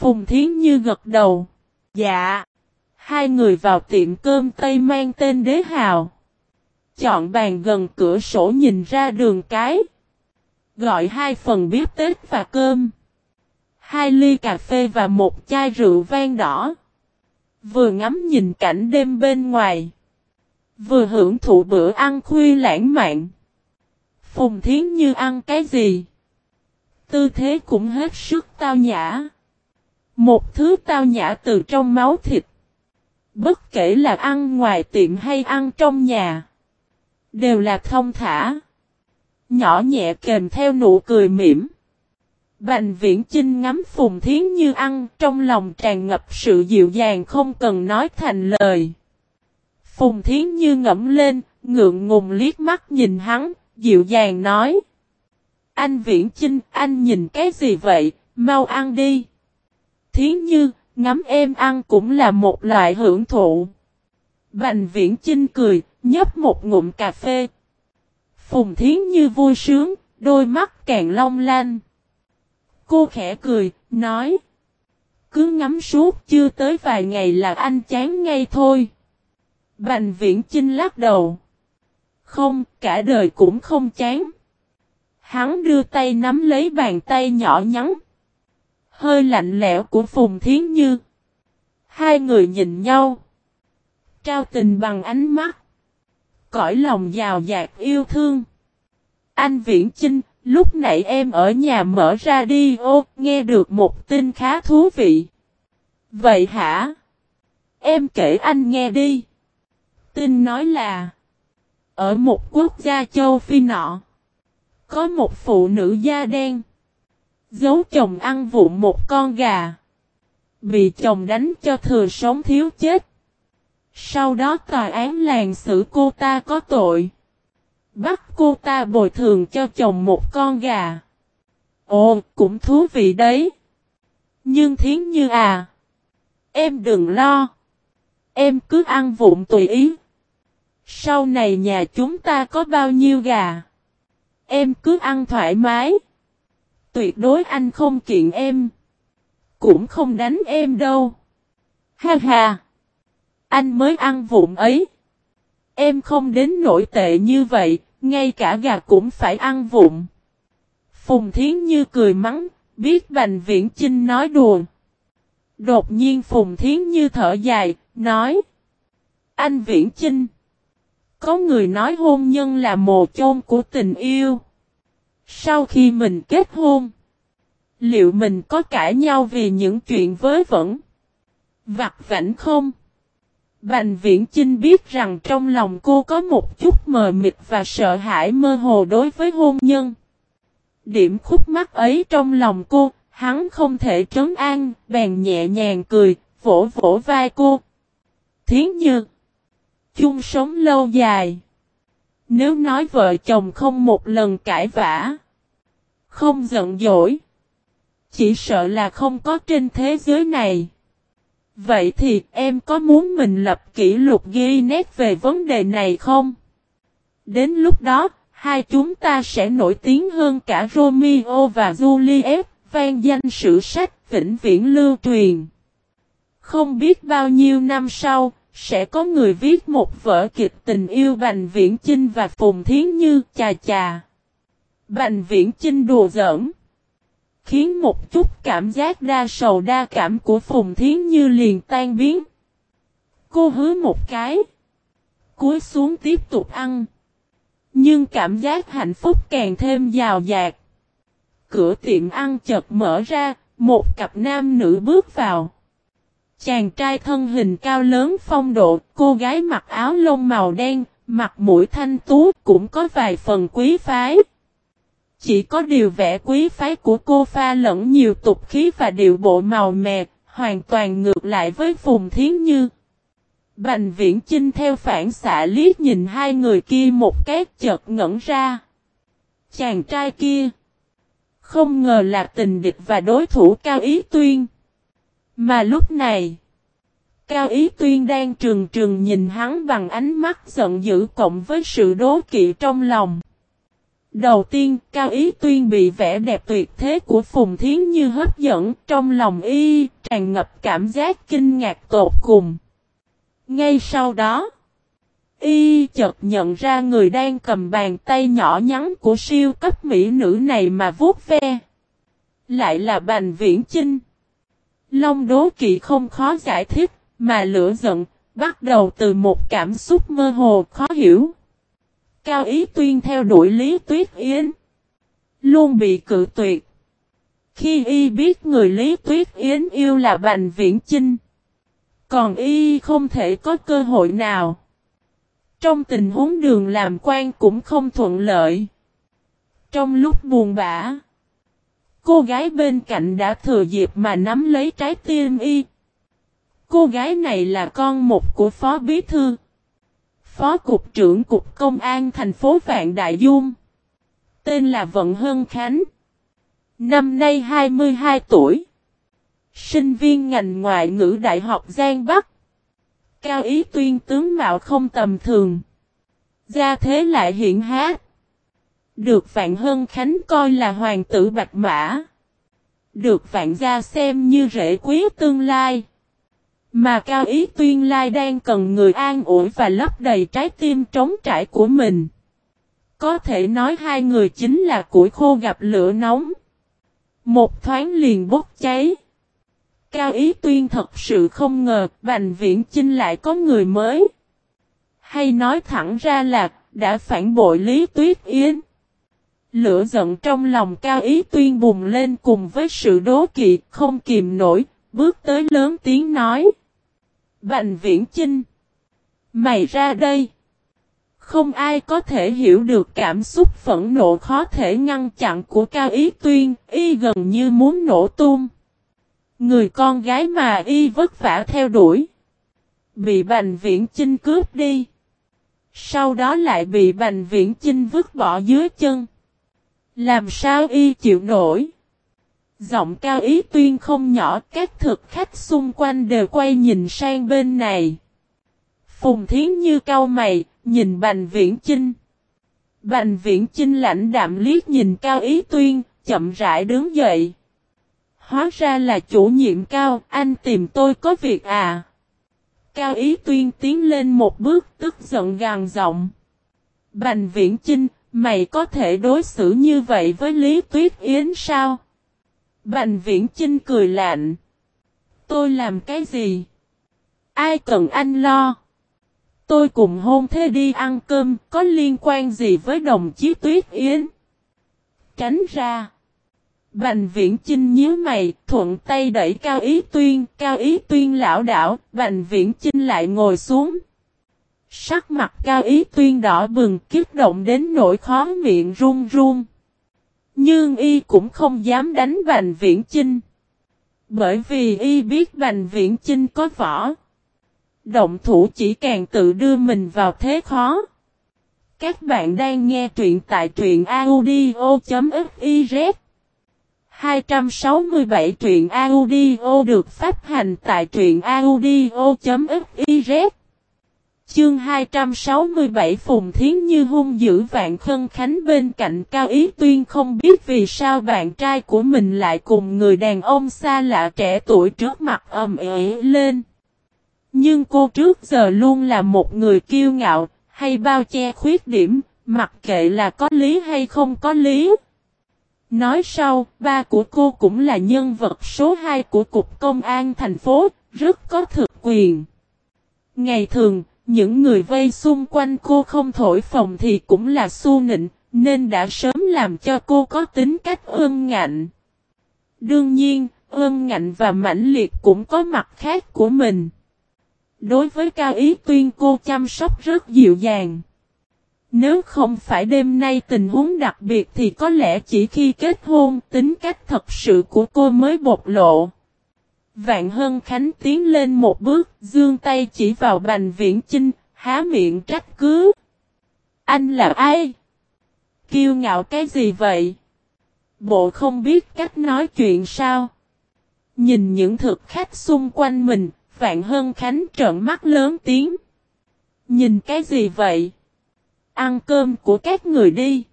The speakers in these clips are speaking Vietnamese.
Phùng Thiến Như gật đầu. Dạ. Hai người vào tiệm cơm Tây mang tên Đế Hào. Chọn bàn gần cửa sổ nhìn ra đường cái. Gọi hai phần bếp Tết và cơm. Hai ly cà phê và một chai rượu vang đỏ. Vừa ngắm nhìn cảnh đêm bên ngoài. Vừa hưởng thụ bữa ăn khuya lãng mạn. Phùng Thiến Như ăn cái gì? Tư thế cũng hết sức tao nhã. Một thứ tao nhã từ trong máu thịt. Bất kể là ăn ngoài tiệm hay ăn trong nhà. Đều là thông thả. Nhỏ nhẹ kèm theo nụ cười mỉm. Bành viễn Chinh ngắm Phùng Thiến Như ăn trong lòng tràn ngập sự dịu dàng không cần nói thành lời. Phùng Thiến Như ngẫm lên, ngượng ngùng liếc mắt nhìn hắn, dịu dàng nói. Anh Viễn Chinh, anh nhìn cái gì vậy, mau ăn đi. Thiến Như, ngắm em ăn cũng là một loại hưởng thụ. Bành Viễn Chinh cười, nhấp một ngụm cà phê. Phùng Thiến Như vui sướng, đôi mắt càng long lanh. Cô khẽ cười, nói. Cứ ngắm suốt chưa tới vài ngày là anh chán ngay thôi. Bành Viễn Chinh lắc đầu. Không, cả đời cũng không chán. Hắn đưa tay nắm lấy bàn tay nhỏ nhắn. Hơi lạnh lẽo của Phùng Thiến Như. Hai người nhìn nhau. Trao tình bằng ánh mắt. Cõi lòng giàu dạt yêu thương. Anh Viễn Chinh, lúc nãy em ở nhà mở ra đi ô, nghe được một tin khá thú vị. Vậy hả? Em kể anh nghe đi. Tin nói là Ở một quốc gia châu Phi nọ Có một phụ nữ da đen Giấu chồng ăn vụn một con gà. Bị chồng đánh cho thừa sống thiếu chết. Sau đó tòa án làng xử cô ta có tội. Bắt cô ta bồi thường cho chồng một con gà. Ồ, cũng thú vị đấy. Nhưng thiến như à Em đừng lo. Em cứ ăn vụn tùy ý. Sau này nhà chúng ta có bao nhiêu gà? Em cứ ăn thoải mái. Tuyệt đối anh không kiện em. Cũng không đánh em đâu. Ha ha. Anh mới ăn vụn ấy. Em không đến nổi tệ như vậy, ngay cả gà cũng phải ăn vụn. Phùng Thiến Như cười mắng, biết Bành Viễn Chinh nói đùa. Đột nhiên Phùng Thiến Như thở dài, nói. Anh Viễn Chinh. Có người nói hôn nhân là mồ chôn của tình yêu. Sau khi mình kết hôn, liệu mình có cãi nhau vì những chuyện với vẩn? Vặt vảnh không? Bành viễn Chinh biết rằng trong lòng cô có một chút mờ mịt và sợ hãi mơ hồ đối với hôn nhân. Điểm khúc mắt ấy trong lòng cô, hắn không thể trấn an, bèn nhẹ nhàng cười, vỗ vỗ vai cô. Thiến Như chung sống lâu dài. Nếu nói vợ chồng không một lần cãi vã, không giận dỗi, chỉ sợ là không có trên thế giới này. Vậy thì em có muốn mình lập kỷ lục ghi nét về vấn đề này không? Đến lúc đó, hai chúng ta sẽ nổi tiếng hơn cả Romeo và Juliet, vang danh sử sách vĩnh viễn lưu truyền. Không biết bao nhiêu năm sau, sẽ có người viết một vở kịch tình yêu Bành Viễn Chinh và Phùng Thiến Như chà chà. Bành Viễn Chinh đùa giỡn. Khiến một chút cảm giác đa sầu đa cảm của Phùng Thiến Như liền tan biến. Cô hứa một cái. Cúi xuống tiếp tục ăn. Nhưng cảm giác hạnh phúc càng thêm giàu dạt. Cửa tiệm ăn chợt mở ra, một cặp nam nữ bước vào. Chàng trai thân hình cao lớn phong độ, cô gái mặc áo lông màu đen, mặt mũi thanh tú cũng có vài phần quý phái. Chỉ có điều vẻ quý phái của cô pha lẫn nhiều tục khí và điệu bộ màu mè, hoàn toàn ngược lại với Phùng Thiến Như. Bành viễn Chinh theo phản xạ liếc nhìn hai người kia một cái chợt ngẩn ra. Chàng trai kia. Không ngờ là tình địch và đối thủ cao ý tuyên. Mà lúc này, Cao Ý Tuyên đang trừng trừng nhìn hắn bằng ánh mắt giận dữ cộng với sự đố kỵ trong lòng. Đầu tiên, Cao Ý Tuyên bị vẻ đẹp tuyệt thế của Phùng Thiến Như hấp dẫn trong lòng y, tràn ngập cảm giác kinh ngạc tột cùng. Ngay sau đó, y chợt nhận ra người đang cầm bàn tay nhỏ nhắn của siêu cấp mỹ nữ này mà vuốt ve. Lại là Bành Viễn Chinh. Long đố kỵ không khó giải thích, mà lửa giận, bắt đầu từ một cảm xúc mơ hồ khó hiểu. Cao Ý Tuyên theo đuổi Lý Tuyết Yến. Luôn bị cự tuyệt. Khi y biết người Lý Tuyết Yến yêu là Bành Viễn Chinh. Còn y không thể có cơ hội nào. Trong tình huống đường làm quan cũng không thuận lợi. Trong lúc buồn bã. Cô gái bên cạnh đã thừa dịp mà nắm lấy trái tim y. Cô gái này là con một của Phó Bí Thư. Phó Cục trưởng Cục Công an thành phố Vạn Đại Dung. Tên là Vận Hân Khánh. Năm nay 22 tuổi. Sinh viên ngành ngoại ngữ Đại học Giang Bắc. Cao ý tuyên tướng mạo không tầm thường. Gia thế lại hiện hát. Được Vạn Hân Khánh coi là hoàng tử Bạch Mã. Được Vạn Gia xem như rễ quý tương lai. Mà Cao Ý Tuyên Lai đang cần người an ủi và lấp đầy trái tim trống trải của mình. Có thể nói hai người chính là củi khô gặp lửa nóng. Một thoáng liền bốc cháy. Cao Ý Tuyên thật sự không ngờ Bành Viễn Chinh lại có người mới. Hay nói thẳng ra là đã phản bội Lý Tuyết Yến. Lửa giận trong lòng Cao Ý Tuyên bùng lên cùng với sự đố kỵ không kìm nổi, bước tới lớn tiếng nói. Bành viễn chinh. Mày ra đây. Không ai có thể hiểu được cảm xúc phẫn nộ khó thể ngăn chặn của Cao Ý Tuyên, y gần như muốn nổ tung. Người con gái mà y vất vả theo đuổi. Bị Bành Viễn Chinh cướp đi. Sau đó lại bị Bành Viễn Chinh vứt bỏ dưới chân. Làm sao y chịu nổi? Giọng cao ý tuyên không nhỏ, các thực khách xung quanh đều quay nhìn sang bên này. Phùng Thiến Như cao mày, nhìn Bành Viễn Chinh. Bành Viễn Chinh lãnh đạm liếc nhìn cao ý tuyên, chậm rãi đứng dậy. Hóa ra là chủ nhiệm cao, anh tìm tôi có việc à? Cao ý tuyên tiến lên một bước tức giận gàng giọng. Bành Viễn Chinh, mày có thể đối xử như vậy với Lý Tuyết Yến sao? Bành viễn Trinh cười lạnh. Tôi làm cái gì? Ai cần anh lo? Tôi cùng hôn thế đi ăn cơm, có liên quan gì với đồng chí Tuyết Yến? Tránh ra. Bành viễn Trinh nhíu mày, thuận tay đẩy Cao Ý Tuyên, Cao Ý Tuyên lão đảo, Bành viễn Trinh lại ngồi xuống. Sắc mặt Cao Ý Tuyên đỏ bừng, kích động đến nỗi khó miệng run run. Nhưng y cũng không dám đánh Bành Viễn Chinh. Bởi vì y biết Bành Viễn Chinh có võ. Động thủ chỉ càng tự đưa mình vào thế khó. Các bạn đang nghe truyện tại truyện audio.fiz 267 truyện audio được phát hành tại truyện audio.fiz Chương 267 Phùng Thiến Như hung dữ vạn khân khánh bên cạnh Cao Ý Tuyên không biết vì sao bạn trai của mình lại cùng người đàn ông xa lạ trẻ tuổi trước mặt ầm ĩ lên. Nhưng cô trước giờ luôn là một người kiêu ngạo, hay bao che khuyết điểm, mặc kệ là có lý hay không có lý. Nói sau, ba của cô cũng là nhân vật số 2 của Cục Công an thành phố, rất có thực quyền. Ngày thường, những người vây xung quanh cô không thổi phồng thì cũng là su nịnh, nên đã sớm làm cho cô có tính cách ương ngạnh. Đương nhiên, ương ngạnh và mãnh liệt cũng có mặt khác của mình. Đối với Cao Ý Tuyên cô chăm sóc rất dịu dàng. Nếu không phải đêm nay tình huống đặc biệt thì có lẽ chỉ khi kết hôn tính cách thật sự của cô mới bộc lộ. Vạn Hân Khánh tiến lên một bước, dương tay chỉ vào Bành Viễn Chinh, há miệng trách cứ. Anh là ai? Kiêu ngạo cái gì vậy? Bộ không biết cách nói chuyện sao? Nhìn những thực khách xung quanh mình, Vạn Hân Khánh trợn mắt lớn tiếng. Nhìn cái gì vậy? Ăn cơm của các người đi.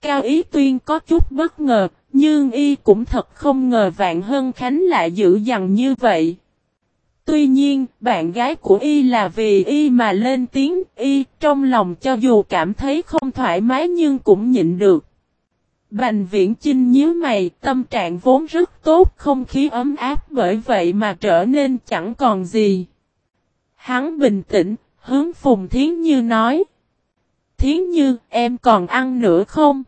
Cao Ý Tuyên có chút bất ngờ, nhưng y cũng thật không ngờ Vạn Hân Khánh lại dữ dằn như vậy. Tuy nhiên, bạn gái của y là vì y mà lên tiếng y trong lòng cho dù cảm thấy không thoải mái nhưng cũng nhịn được. Bành viễn chinh nhíu mày, tâm trạng vốn rất tốt, không khí ấm áp bởi vậy mà trở nên chẳng còn gì. Hắn bình tĩnh, hướng Phùng Thiến Như nói. Thiến Như, em còn ăn nữa không?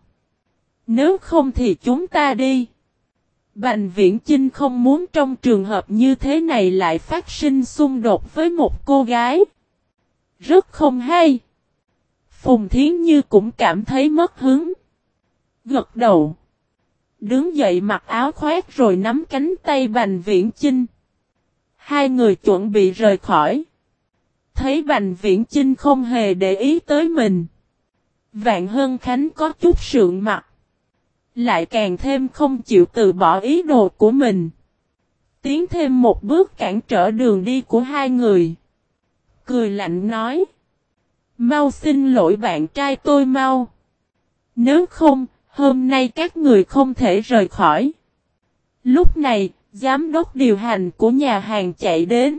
Nếu không thì chúng ta đi. Bành viễn Chinh không muốn trong trường hợp như thế này lại phát sinh xung đột với một cô gái. Rất không hay. Phùng Thiến Như cũng cảm thấy mất hứng. Gật đầu. Đứng dậy mặc áo khoét rồi nắm cánh tay Bành Viễn Chinh. Hai người chuẩn bị rời khỏi. Thấy Bành Viễn Chinh không hề để ý tới mình. Vạn Hân Khánh có chút sượng mặt. Lại càng thêm không chịu từ bỏ ý đồ của mình. Tiến thêm một bước cản trở đường đi của hai người. Cười lạnh nói. Mau xin lỗi bạn trai tôi mau. Nếu không, hôm nay các người không thể rời khỏi. Lúc này, giám đốc điều hành của nhà hàng chạy đến.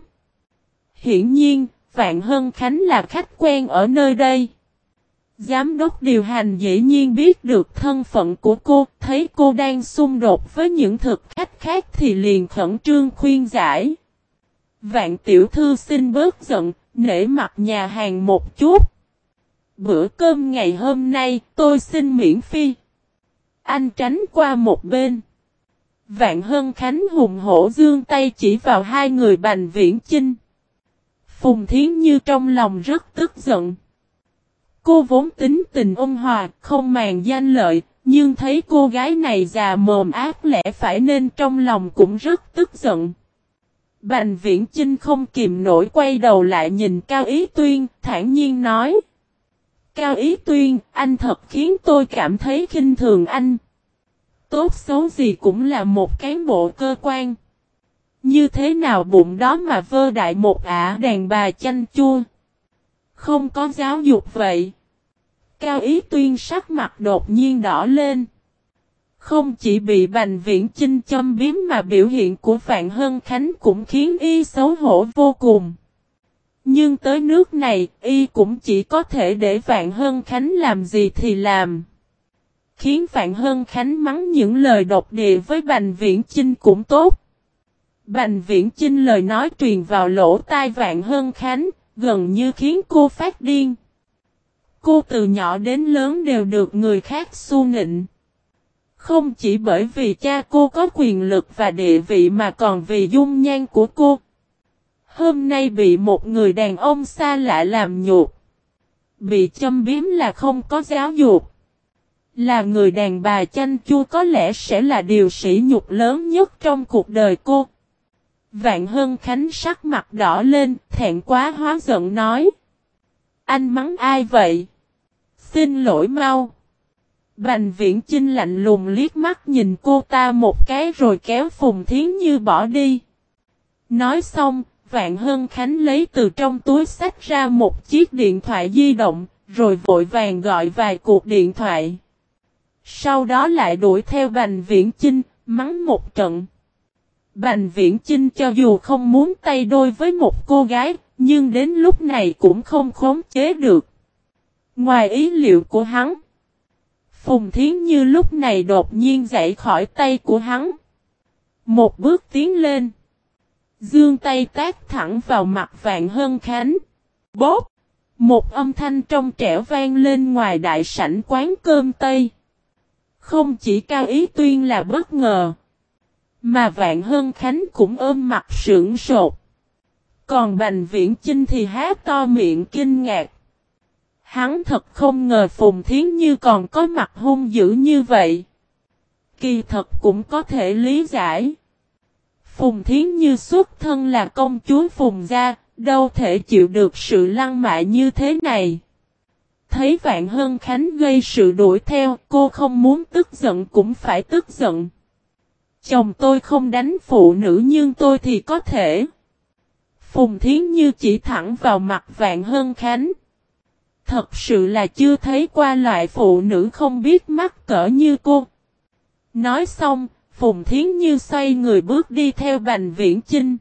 Hiển nhiên, Vạn Hân Khánh là khách quen ở nơi đây. Giám đốc điều hành dĩ nhiên biết được thân phận của cô, thấy cô đang xung đột với những thực khách khác thì liền khẩn trương khuyên giải. Vạn tiểu thư xin bớt giận, nể mặt nhà hàng một chút. Bữa cơm ngày hôm nay tôi xin miễn phí. Anh tránh qua một bên. Vạn Hân Khánh hùng hổ dương tay chỉ vào hai người bành viễn chinh. Phùng Thiến Như trong lòng rất tức giận. Cô vốn tính tình ôn hòa, không màng danh lợi, nhưng thấy cô gái này già mồm ác lẽ phải nên trong lòng cũng rất tức giận. Bành viễn Trinh không kìm nổi quay đầu lại nhìn Cao Ý Tuyên, thản nhiên nói. Cao Ý Tuyên, anh thật khiến tôi cảm thấy khinh thường anh. Tốt xấu gì cũng là một cán bộ cơ quan. Như thế nào bụng đó mà vơ đại một ả đàn bà chanh chua. Không có giáo dục vậy. Cao Ý Tuyên sắc mặt đột nhiên đỏ lên. Không chỉ bị Bành Viễn Chinh châm biếm mà biểu hiện của phạm Hân Khánh cũng khiến y xấu hổ vô cùng. Nhưng tới nước này, y cũng chỉ có thể để Vạn Hân Khánh làm gì thì làm. Khiến Vạn Hân Khánh mắng những lời độc địa với Bành Viễn Chinh cũng tốt. Bành Viễn Chinh lời nói truyền vào lỗ tai Vạn Hân Khánh, gần như khiến cô phát điên. Cô từ nhỏ đến lớn đều được người khác xu nịnh. Không chỉ bởi vì cha cô có quyền lực và địa vị mà còn vì dung nhan của cô. Hôm nay bị một người đàn ông xa lạ làm nhục. Bị châm biếm là không có giáo dục. Là người đàn bà chanh chua có lẽ sẽ là điều sỉ nhục lớn nhất trong cuộc đời cô. Vạn Hân Khánh sắc mặt đỏ lên, thẹn quá hóa giận nói. Anh mắng ai vậy? Xin lỗi mau. Bành viễn Trinh lạnh lùng liếc mắt nhìn cô ta một cái rồi kéo Phùng Thiến Như bỏ đi. Nói xong, Vạn Hân Khánh lấy từ trong túi sách ra một chiếc điện thoại di động, rồi vội vàng gọi vài cuộc điện thoại. Sau đó lại đuổi theo Bành Viễn Chinh, mắng một trận. Bành Viễn Chinh cho dù không muốn tay đôi với một cô gái, nhưng đến lúc này cũng không khống chế được. Ngoài ý liệu của hắn, Phùng Thiến Như lúc này đột nhiên dậy khỏi tay của hắn. Một bước tiến lên. Dương tay tác thẳng vào mặt Vạn Hân Khánh. Bốp! Một âm thanh trong trẻo vang lên ngoài đại sảnh quán cơm Tây. Không chỉ cao ý tuyên là bất ngờ. Mà Vạn Hân Khánh cũng ôm mặt sưởng sột. Còn Bành Viễn Chinh thì há to miệng kinh ngạc. Hắn thật không ngờ Phùng Thiến Như còn có mặt hung dữ như vậy. Kỳ thật cũng có thể lý giải. Phùng Thiến Như xuất thân là công chúa Phùng Gia, đâu thể chịu được sự lăng mạ như thế này. Thấy Vạn Hân Khánh gây sự đuổi theo, cô không muốn tức giận cũng phải tức giận. Chồng tôi không đánh phụ nữ nhưng tôi thì có thể. Phùng Thiến Như chỉ thẳng vào mặt Vạn Hân Khánh. Thật sự là chưa thấy qua loại phụ nữ không biết mắc cỡ như cô. Nói xong, Phùng Thiến Như xoay người bước đi theo Bành Viễn Chinh.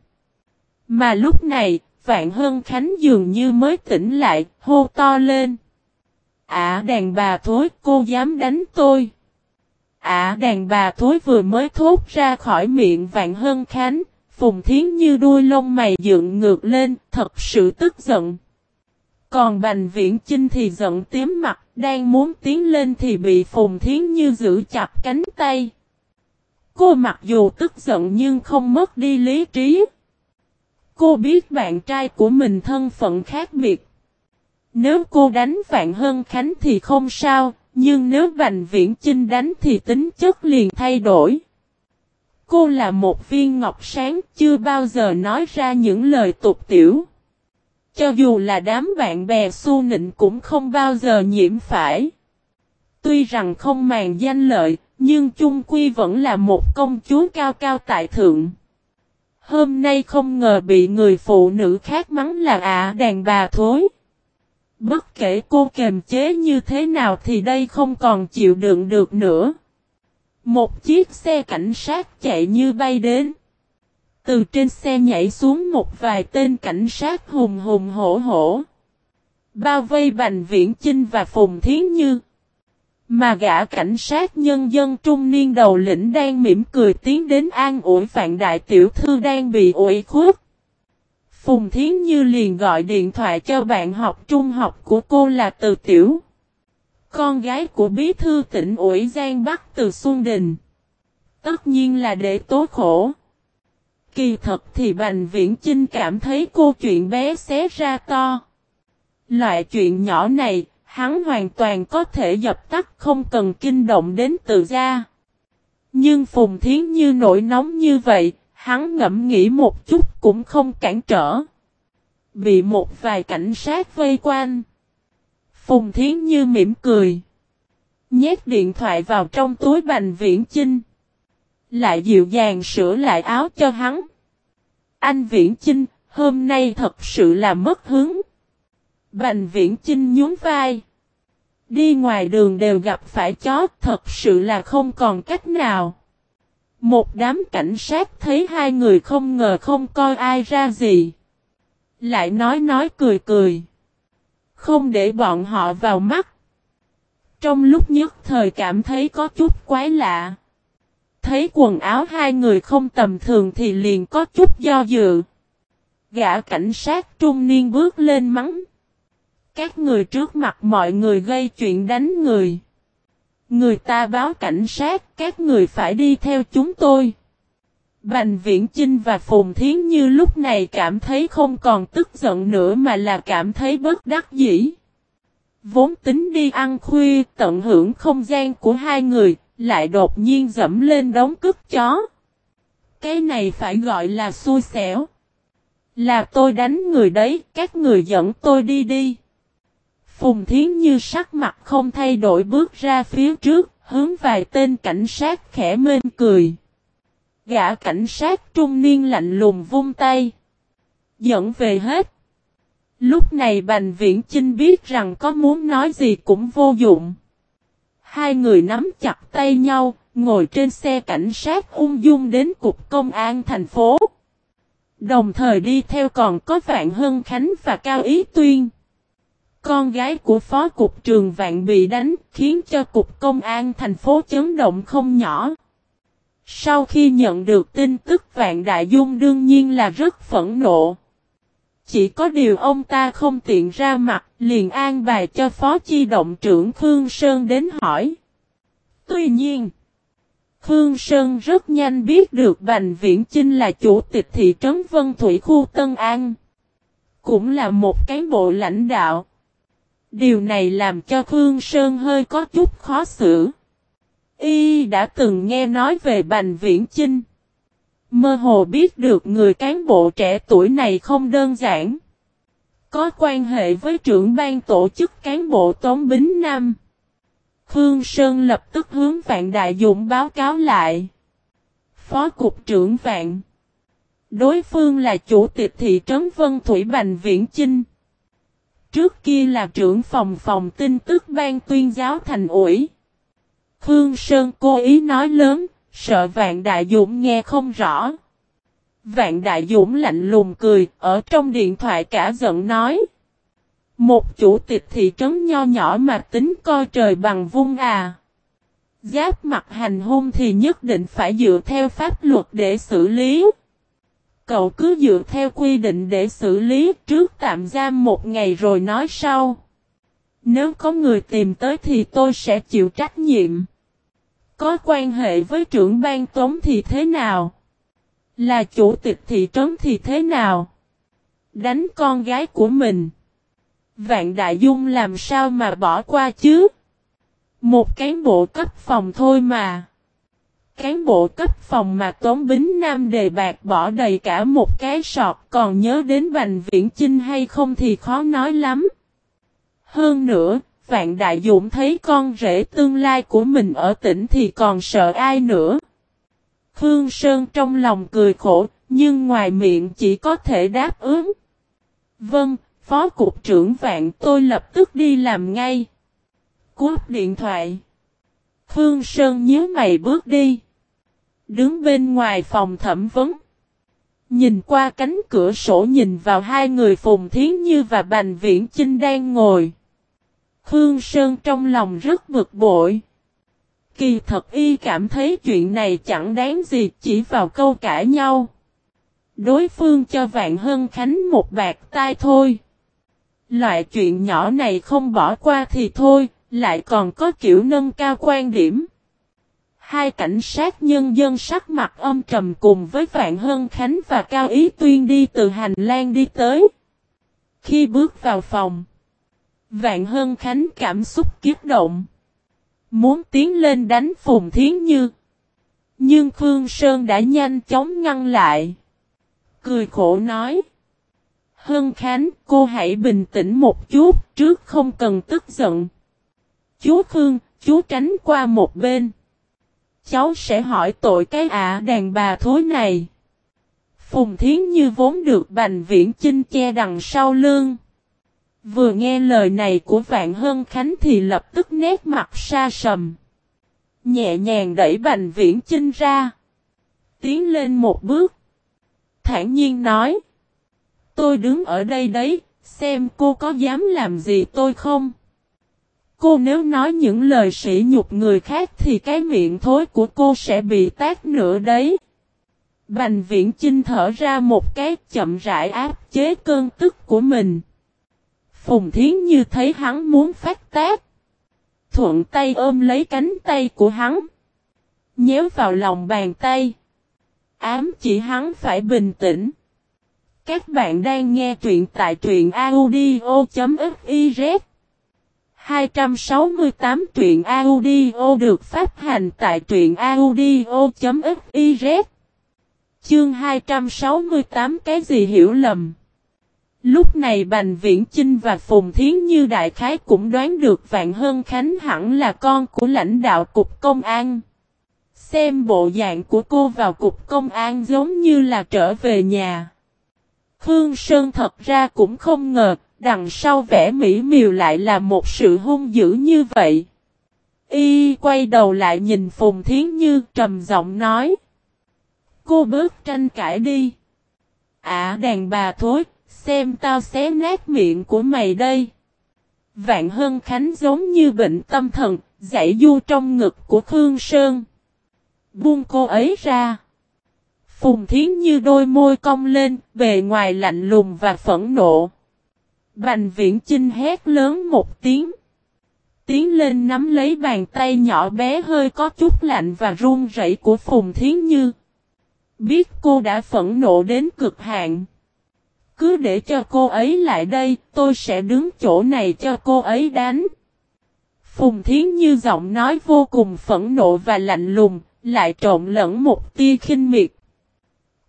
Mà lúc này, Vạn Hân Khánh dường như mới tỉnh lại, hô to lên. Ả đàn bà thối, cô dám đánh tôi. Ả đàn bà thối vừa mới thốt ra khỏi miệng Vạn Hân Khánh, Phùng Thiến Như đuôi lông mày dựng ngược lên, thật sự tức giận. Còn Bành Viễn Chinh thì giận tím mặt, đang muốn tiến lên thì bị Phùng Thiến Như giữ chặt cánh tay. Cô mặc dù tức giận nhưng không mất đi lý trí. Cô biết bạn trai của mình thân phận khác biệt. Nếu cô đánh Vạn Hân Khánh thì không sao, nhưng nếu Bành Viễn Chinh đánh thì tính chất liền thay đổi. Cô là một viên ngọc sáng chưa bao giờ nói ra những lời tục tiểu. Cho dù là đám bạn bè su nịnh cũng không bao giờ nhiễm phải. Tuy rằng không màng danh lợi, nhưng chung quy vẫn là một công chúa cao cao tại thượng. Hôm nay không ngờ bị người phụ nữ khác mắng là à đàn bà thối. Bất kể cô kềm chế như thế nào thì đây không còn chịu đựng được nữa. Một chiếc xe cảnh sát chạy như bay đến. Từ trên xe nhảy xuống một vài tên cảnh sát hùng hùng hổ hổ. Bao vây Bành Viễn Chinh và Phùng Thiến Như. Mà gã cảnh sát nhân dân trung niên đầu lĩnh đang mỉm cười tiến đến an ủi Phạm đại tiểu thư đang bị ủi khuất. Phùng Thiến Như liền gọi điện thoại cho bạn học trung học của cô là Từ Tiểu. Con gái của bí thư tỉnh ủy Giang Bắc từ Xuân Đình. Tất nhiên là để tố khổ. Kỳ thật thì Bành Viễn Chinh cảm thấy cô chuyện bé xé ra to. Loại chuyện nhỏ này, hắn hoàn toàn có thể dập tắt không cần kinh động đến từ gia. Nhưng Phùng Thiến Như nổi nóng như vậy, hắn ngẫm nghĩ một chút cũng không cản trở. Bị một vài cảnh sát vây quanh. Phùng Thiến Như mỉm cười. Nhét điện thoại vào trong túi Bành Viễn Chinh. Lại dịu dàng sửa lại áo cho hắn. Anh Viễn Chinh, hôm nay thật sự là mất hứng. Bành Viễn Chinh nhún vai. Đi ngoài đường đều gặp phải chó, thật sự là không còn cách nào. Một đám cảnh sát thấy hai người không ngờ không coi ai ra gì. Lại nói nói cười cười. Không để bọn họ vào mắt. Trong lúc nhất thời cảm thấy có chút quái lạ. Thấy quần áo hai người không tầm thường thì liền có chút do dự. Gã cảnh sát trung niên bước lên mắng. Các người trước mặt mọi người gây chuyện đánh người. Người ta báo cảnh sát, các người phải đi theo chúng tôi. Bành Viễn Chinh và Phùng Thiến Như lúc này cảm thấy không còn tức giận nữa mà là cảm thấy bất đắc dĩ. Vốn tính đi ăn khuya tận hưởng không gian của hai người, lại đột nhiên dẫm lên đống cướp chó. Cái này phải gọi là xui xẻo. Là tôi đánh người đấy, các người dẫn tôi đi đi. Phùng Thiến Như sắc mặt không thay đổi bước ra phía trước, hướng vài tên cảnh sát khẽ mên cười. Gã cảnh sát trung niên lạnh lùng vung tay. Dẫn về hết. Lúc này Bành Viễn Chinh biết rằng có muốn nói gì cũng vô dụng. Hai người nắm chặt tay nhau, ngồi trên xe cảnh sát ung dung đến cục công an thành phố. Đồng thời đi theo còn có Vạn Hân Khánh và Cao Ý Tuyên. Con gái của phó cục trường Vạn bị đánh khiến cho cục công an thành phố chấn động không nhỏ. Sau khi nhận được tin tức Vạn Đại Dung đương nhiên là rất phẫn nộ. Chỉ có điều ông ta không tiện ra mặt, liền an bài cho phó chi động trưởng Khương Sơn đến hỏi. Tuy nhiên, Khương Sơn rất nhanh biết được Bành Viễn Chinh là chủ tịch thị trấn Vân Thủy khu Tân An. Cũng là một cán bộ lãnh đạo. Điều này làm cho Khương Sơn hơi có chút khó xử. Y đã từng nghe nói về Bành Viễn Chinh. Mơ hồ biết được người cán bộ trẻ tuổi này không đơn giản. Có quan hệ với trưởng ban tổ chức cán bộ Tống Bính Nam. Khương Sơn lập tức hướng Vạn Đại Dũng báo cáo lại. Phó Cục trưởng Vạn. Đối phương là chủ tịch thị trấn Vân Thủy Bành Viễn Chinh trước kia là trưởng phòng phòng tin tức ban tuyên giáo thành ủi. Khương Sơn cố ý nói lớn, sợ Vạn Đại Dũng nghe không rõ. Vạn Đại Dũng lạnh lùng cười, ở trong điện thoại cả giận nói. Một chủ tịch thị trấn nho nhỏ mà tính coi trời bằng vung à. Giáp mặt hành hung thì nhất định phải dựa theo pháp luật để xử lý. Cậu cứ dựa theo quy định để xử lý trước tạm giam một ngày rồi nói sau. Nếu có người tìm tới thì tôi sẽ chịu trách nhiệm. Có quan hệ với trưởng ban tống thì thế nào? Là chủ tịch thị trấn thì thế nào? Đánh con gái của mình. Vạn Đại Dung làm sao mà bỏ qua chứ? Một cán bộ cấp phòng thôi mà. Cán bộ cấp phòng mà Tống Bính Nam đề bạc bỏ đầy cả một cái sọt còn nhớ đến Bành Viễn Chinh hay không thì khó nói lắm. Hơn nữa, Vạn Đại Dũng thấy con rể tương lai của mình ở tỉnh thì còn sợ ai nữa. Khương Sơn trong lòng cười khổ, nhưng ngoài miệng chỉ có thể đáp ứng. Vâng, Phó Cục trưởng Vạn tôi lập tức đi làm ngay. Cúp điện thoại. Khương Sơn nhớ mày bước đi. Đứng bên ngoài phòng thẩm vấn. Nhìn qua cánh cửa sổ nhìn vào hai người Phùng Thiến Như và Bành Viễn Chinh đang ngồi. Khương Sơn trong lòng rất bực bội. Kỳ thật y cảm thấy chuyện này chẳng đáng gì chỉ vào câu cãi nhau. Đối phương cho Vạn Hân Khánh một bạc tai thôi. Loại chuyện nhỏ này không bỏ qua thì thôi, lại còn có kiểu nâng cao quan điểm. Hai cảnh sát nhân dân sắc mặt âm trầm cùng với Vạn Hân Khánh và Cao Ý Tuyên đi từ hành lang đi tới. Khi bước vào phòng, Vạn Hân Khánh cảm xúc kiếp động. Muốn tiến lên đánh Phùng Thiến Như. Nhưng Khương Sơn đã nhanh chóng ngăn lại. Cười khổ nói. Hân Khánh, cô hãy bình tĩnh một chút, trước không cần tức giận. Chú Khương, chú tránh qua một bên. Cháu sẽ hỏi tội cái ả đàn bà thối này. Phùng Thiến Như vốn được Bành Viễn Chinh che đằng sau lưng. Vừa nghe lời này của Vạn Hân Khánh thì lập tức nét mặt xa sầm. Nhẹ nhàng đẩy Bành Viễn Chinh ra. Tiến lên một bước. Thản nhiên nói. Tôi đứng ở đây đấy, xem cô có dám làm gì tôi không? Cô nếu nói những lời sỉ nhục người khác thì cái miệng thối của cô sẽ bị tát nữa đấy. Bành viễn chinh thở ra một cái, chậm rãi áp chế cơn tức của mình. Phùng Thiến Như thấy hắn muốn phát tác. Thuận tay ôm lấy cánh tay của hắn. Nhéo vào lòng bàn tay. Ám chỉ hắn phải bình tĩnh. Các bạn đang nghe truyện tại truyện audio.fif 268 truyện audio được phát hành tại truyện audio.fiz Chương 268 cái gì hiểu lầm Lúc này Bành Viễn Chinh và Phùng Thiến Như Đại Khái cũng đoán được Vạn Hân Khánh hẳn là con của lãnh đạo Cục Công an. Xem bộ dạng của cô vào Cục Công an giống như là trở về nhà. Khương Sơn thật ra cũng không ngờ, đằng sau vẻ mỹ miều lại là một sự hung dữ như vậy. Y quay đầu lại nhìn Phùng Thiến Như trầm giọng nói. Cô bớt tranh cãi đi. À đàn bà thối, xem tao xé nát miệng của mày đây. Vạn Hân Khánh giống như bệnh tâm thần, giải du trong ngực của Khương Sơn. Buông cô ấy ra. Phùng Thiến như đôi môi cong lên, bề ngoài lạnh lùng và phẫn nộ. Bành viễn chinh hét lớn một tiếng. Tiến lên nắm lấy bàn tay nhỏ bé hơi có chút lạnh và run rẩy của Phùng Thiến Như. Biết cô đã phẫn nộ đến cực hạn. Cứ để cho cô ấy lại đây, tôi sẽ đứng chỗ này cho cô ấy đánh. Phùng Thiến Như giọng nói vô cùng phẫn nộ và lạnh lùng, lại trộn lẫn một tia khinh miệt.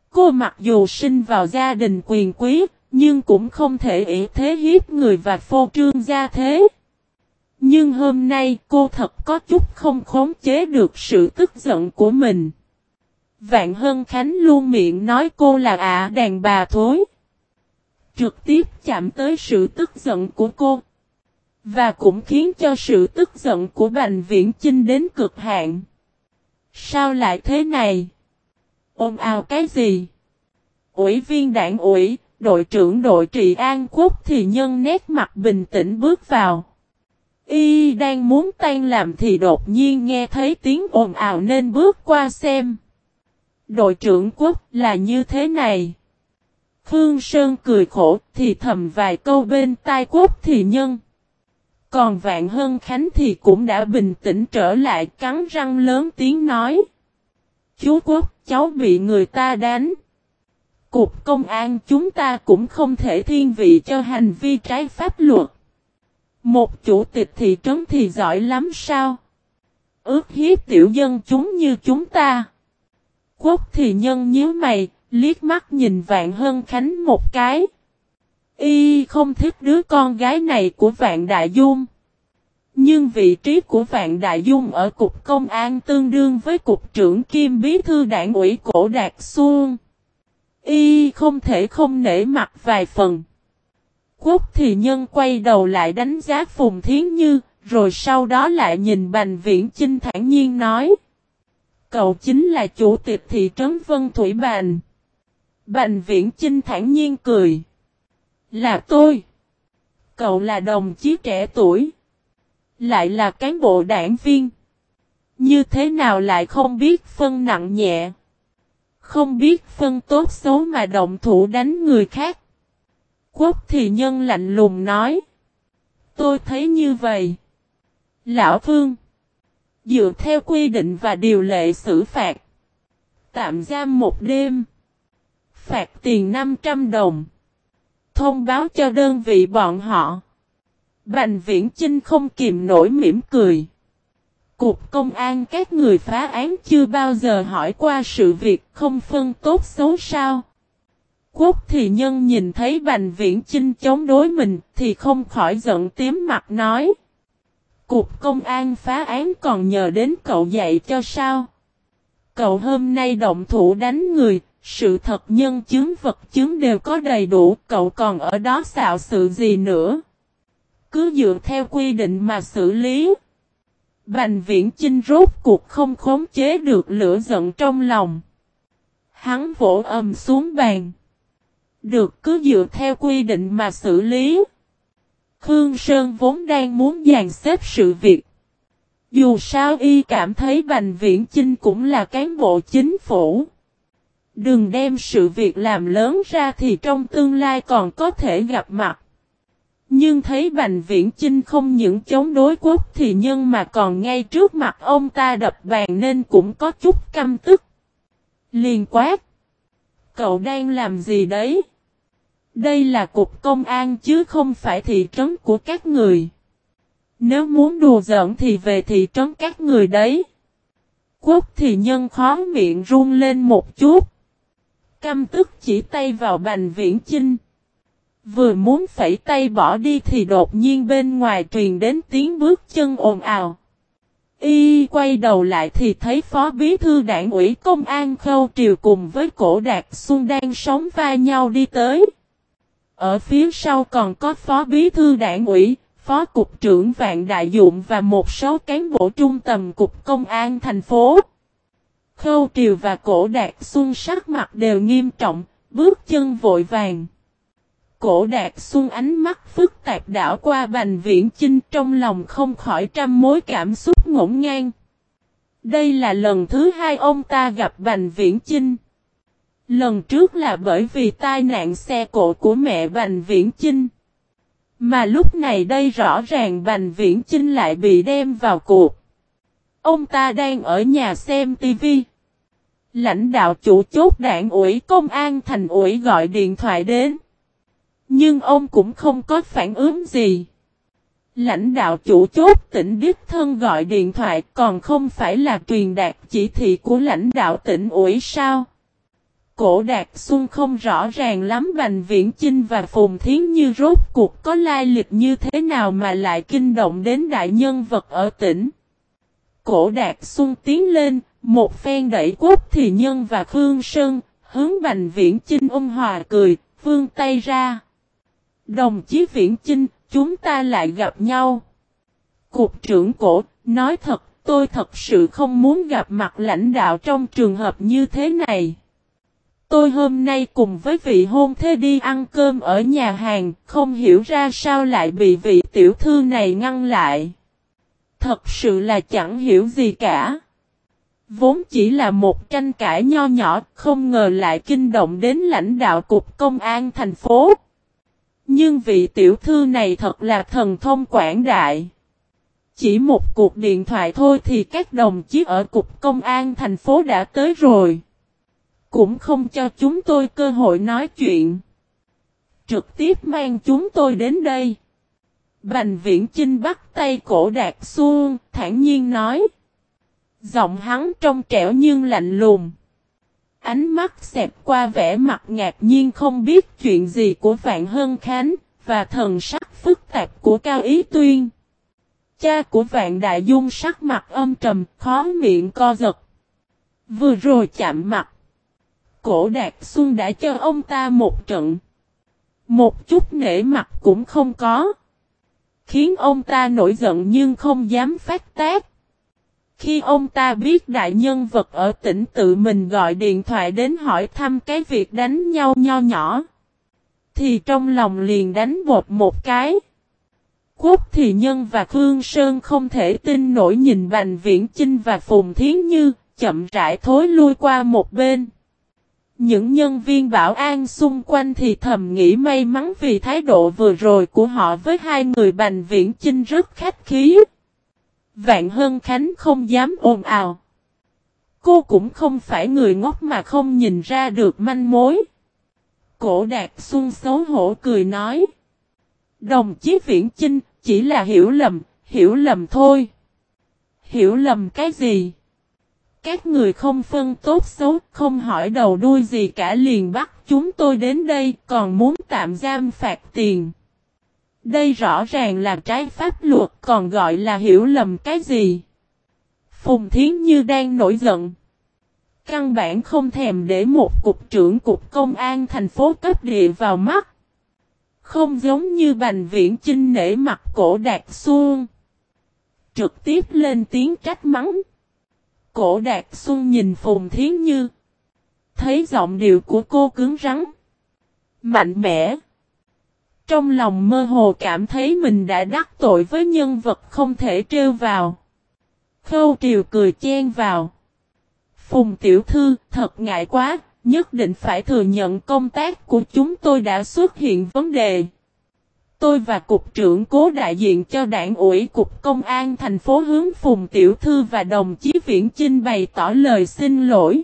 Cô mặc dù sinh vào gia đình quyền quý, nhưng cũng không thể ỷ thế hiếp người và phô trương gia thế. Nhưng hôm nay cô thật có chút không khống chế được sự tức giận của mình. Vạn Hân Khánh luôn miệng nói cô là ả đàn bà thối. trực tiếp chạm tới sự tức giận của cô. Và cũng khiến cho sự tức giận của Bành Viễn Chinh đến cực hạn. Sao lại thế này? Ôm ào cái gì? Ủy viên đảng ủy, đội trưởng đội trị an quốc thì nhân nét mặt bình tĩnh bước vào. Y đang muốn tan làm thì đột nhiên nghe thấy tiếng ồn ào nên bước qua xem. Đội trưởng quốc là như thế này. Khương Sơn cười khổ thì thầm vài câu bên tai quốc thì nhân. Còn Vạn Hân Khánh thì cũng đã bình tĩnh trở lại cắn răng lớn tiếng nói. Chú quốc, cháu bị người ta đánh. Cục công an chúng ta cũng không thể thiên vị cho hành vi trái pháp luật. Một chủ tịch thị trấn thì giỏi lắm sao? Ước hiếp tiểu dân chúng như chúng ta. Quốc thì nhân nhíu mày, liếc mắt nhìn Vạn Hân Khánh một cái. Y không thích đứa con gái này của Vạn Đại Dung. Nhưng vị trí của Vạn Đại Dung ở Cục Công an tương đương với Cục trưởng Kim Bí Thư Đảng ủy Cổ Đạt Xuân. Y không thể không nể mặt vài phần. Quốc thì nhân quay đầu lại đánh giá Phùng Thiến Như, rồi sau đó lại nhìn Bành Viễn Chinh thản nhiên nói. Cậu chính là chủ tịch thị trấn Vân Thủy Bành. Bành Viễn Chinh thản nhiên cười. Là tôi. Cậu là đồng chí trẻ tuổi. Lại là cán bộ đảng viên. Như thế nào lại không biết phân nặng nhẹ. Không biết phân tốt xấu mà động thủ đánh người khác. Quốc thì nhân lạnh lùng nói. Tôi thấy như vậy. Lão Phương. Dựa theo quy định và điều lệ xử phạt. Tạm giam một đêm. Phạt tiền 500 đồng. Thông báo cho đơn vị bọn họ. Bành viễn Trinh không kìm nổi mỉm cười. Cục công an các người phá án chưa bao giờ hỏi qua sự việc không phân tốt xấu sao. Quốc thì nhân nhìn thấy Bành Viễn Chinh chống đối mình thì không khỏi giận tím mặt nói. Cục công an phá án còn nhờ đến cậu dạy cho sao? Cậu hôm nay động thủ đánh người, sự thật nhân chứng vật chứng đều có đầy đủ, cậu còn ở đó xạo sự gì nữa? Cứ dựa theo quy định mà xử lý. Bành viễn chinh rốt cuộc không khống chế được lửa giận trong lòng. Hắn vỗ ầm xuống bàn. Được cứ dựa theo quy định mà xử lý. Khương Sơn vốn đang muốn dàn xếp sự việc. Dù sao y cảm thấy Bành Viễn Chinh cũng là cán bộ chính phủ. Đừng đem sự việc làm lớn ra thì trong tương lai còn có thể gặp mặt. Nhưng thấy Bành Viễn Chinh không những chống đối quốc thì nhân mà còn ngay trước mặt ông ta đập bàn nên cũng có chút căm tức. Liền quát. Cậu đang làm gì đấy? Đây là cục công an chứ không phải thị trấn của các người. Nếu muốn đùa giỡn thì về thị trấn các người đấy. Quốc thì nhân khó miệng run lên một chút. Căm tức chỉ tay vào bành viễn chinh. Vừa muốn phẩy tay bỏ đi thì đột nhiên bên ngoài truyền đến tiếng bước chân ồn ào. Y quay đầu lại thì thấy phó bí thư đảng ủy công an khâu triều cùng với cổ đạt xuân đang sống va nhau đi tới. Ở phía sau còn có phó bí thư đảng ủy, phó cục trưởng vạn đại dụng và một số cán bộ trung tầm cục công an thành phố. Khâu triều và cổ đạt xuân sắc mặt đều nghiêm trọng, bước chân vội vàng. Cổ đạt xuân ánh mắt phức tạp đảo qua bành viễn chinh trong lòng không khỏi trăm mối cảm xúc ngổn ngang. Đây là lần thứ hai ông ta gặp bành viễn chinh. Lần trước là bởi vì tai nạn xe cộ của mẹ Bành Viễn Chinh. Mà lúc này đây rõ ràng Bành Viễn Chinh lại bị đem vào cuộc. Ông ta đang ở nhà xem tivi. Lãnh đạo chủ chốt đảng ủy công an thành ủy gọi điện thoại đến. Nhưng ông cũng không có phản ứng gì. Lãnh đạo chủ chốt tỉnh Đích Thân gọi điện thoại còn không phải là truyền đạt chỉ thị của lãnh đạo tỉnh ủy sao? Cổ Đạt Xuân không rõ ràng lắm Bành Viễn Chinh và Phùng Thiến Như rốt cuộc có lai lịch như thế nào mà lại kinh động đến đại nhân vật ở tỉnh. Cổ Đạt Xuân tiến lên, một phen đẩy quốc thì nhân và Khương Sơn, hướng Bành Viễn Chinh ôm hòa cười, vương tay ra. Đồng chí Viễn Chinh, chúng ta lại gặp nhau. Cục trưởng cổ, nói thật, tôi thật sự không muốn gặp mặt lãnh đạo trong trường hợp như thế này. Tôi hôm nay cùng với vị hôn thê đi ăn cơm ở nhà hàng, không hiểu ra sao lại bị vị tiểu thư này ngăn lại. Thật sự là chẳng hiểu gì cả. Vốn chỉ là một tranh cãi nho nhỏ, không ngờ lại kinh động đến lãnh đạo cục công an thành phố. Nhưng vị tiểu thư này thật là thần thông quảng đại. Chỉ một cuộc điện thoại thôi thì các đồng chí ở cục công an thành phố đã tới rồi. Cũng không cho chúng tôi cơ hội nói chuyện. Trực tiếp mang chúng tôi đến đây. Bành viễn Chinh bắt tay cổ đạt xuông, thản nhiên nói. Giọng hắn trong trẻo nhưng lạnh lùng. Ánh mắt xẹp qua vẻ mặt ngạc nhiên không biết chuyện gì của Vạn Hân Khánh, và thần sắc phức tạp của Cao Ý Tuyên. Cha của Vạn Đại Dung sắc mặt âm trầm, khó miệng co giật. Vừa rồi chạm mặt. Cổ Đạt Xuân đã cho ông ta một trận. Một chút nể mặt cũng không có. Khiến ông ta nổi giận nhưng không dám phát tác. Khi ông ta biết đại nhân vật ở tỉnh tự mình gọi điện thoại đến hỏi thăm cái việc đánh nhau nho nhỏ. Thì trong lòng liền đánh bột một cái. Quốc Thị nhân và Khương Sơn không thể tin nổi nhìn Bành Viễn Chinh và Phùng Thiến Như, chậm rãi thối lui qua một bên. Những nhân viên bảo an xung quanh thì thầm nghĩ may mắn vì thái độ vừa rồi của họ với hai người Bành Viễn Chinh rất khách khí. Vạn Hân Khánh không dám ồn ào. Cô cũng không phải người ngốc mà không nhìn ra được manh mối. Cổ đạt xuân xấu hổ cười nói. Đồng chí Viễn Chinh chỉ là hiểu lầm, hiểu lầm thôi. Hiểu lầm cái gì? Các người không phân tốt xấu, không hỏi đầu đuôi gì cả liền bắt chúng tôi đến đây còn muốn tạm giam phạt tiền. Đây rõ ràng là trái pháp luật, còn gọi là hiểu lầm cái gì. Phùng Thiến Như đang nổi giận. Căn bản không thèm để một cục trưởng cục công an thành phố cấp địa vào mắt. Không giống như bành viễn chinh nể mặt cổ đạt xuân. Trực tiếp lên tiếng trách mắng. Cổ đạt xuân nhìn Phùng Thiến Như. Thấy giọng điệu của cô cứng rắn. Mạnh mẽ. Trong lòng mơ hồ cảm thấy mình đã đắc tội với nhân vật không thể trêu vào. Khâu triều cười chen vào. Phùng tiểu thư, thật ngại quá, nhất định phải thừa nhận công tác của chúng tôi đã xuất hiện vấn đề. Tôi và Cục trưởng cố đại diện cho đảng ủy Cục Công an thành phố hướng Phùng Tiểu Thư và đồng chí Viễn Chinh bày tỏ lời xin lỗi.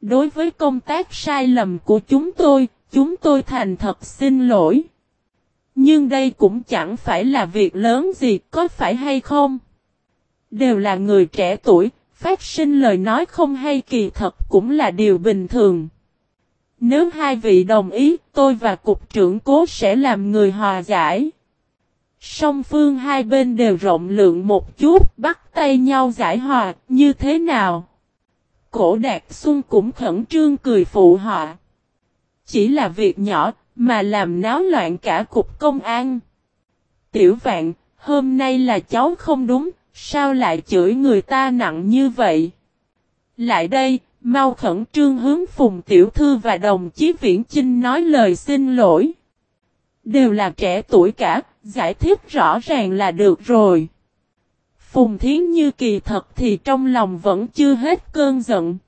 Đối với công tác sai lầm của chúng tôi, chúng tôi thành thật xin lỗi. Nhưng đây cũng chẳng phải là việc lớn gì, có phải hay không? Đều là người trẻ tuổi, phát sinh lời nói không hay kỳ thật cũng là điều bình thường. Nếu hai vị đồng ý, tôi và cục trưởng cố sẽ làm người hòa giải. Song phương hai bên đều rộng lượng một chút, bắt tay nhau giải hòa, như thế nào? Cổ Đạt Xuân cũng khẩn trương cười phụ họ. Chỉ là việc nhỏ, mà làm náo loạn cả cục công an. Tiểu vạn, hôm nay là cháu không đúng, sao lại chửi người ta nặng như vậy? Lại đây, mau khẩn trương hướng Phùng Tiểu Thư và đồng chí Viễn Chinh nói lời xin lỗi. Đều là trẻ tuổi cả, giải thích rõ ràng là được rồi. Phùng Thiến Như kỳ thật thì trong lòng vẫn chưa hết cơn giận.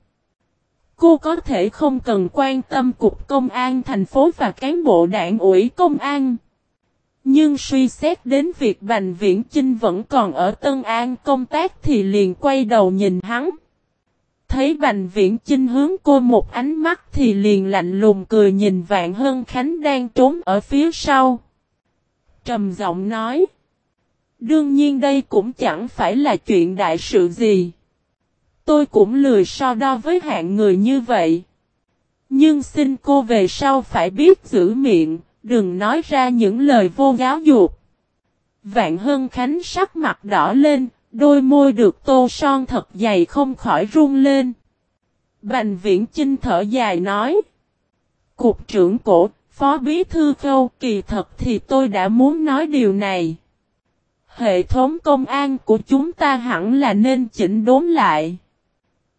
Cô có thể không cần quan tâm cục công an thành phố và cán bộ đảng ủy công an. Nhưng suy xét đến việc Bành Viễn Chinh vẫn còn ở Tân An, công tác thì liền quay đầu nhìn hắn. Thấy Bành Viễn Chinh hướng cô một ánh mắt thì liền lạnh lùng cười nhìn Vạn Hân Khánh đang trốn ở phía sau. Trầm giọng nói. Đương nhiên đây cũng chẳng phải là chuyện đại sự gì. Tôi cũng lười so đo với hạng người như vậy. Nhưng xin cô về sau phải biết giữ miệng, đừng nói ra những lời vô giáo dục. Vạn Hân Khánh sắc mặt đỏ lên, đôi môi được tô son thật dày không khỏi run lên. Bành viễn Chinh thở dài nói. Cục trưởng cổ, Phó Bí Thư Khâu kỳ thật thì tôi đã muốn nói điều này. Hệ thống công an của chúng ta hẳn là nên chỉnh đốn lại.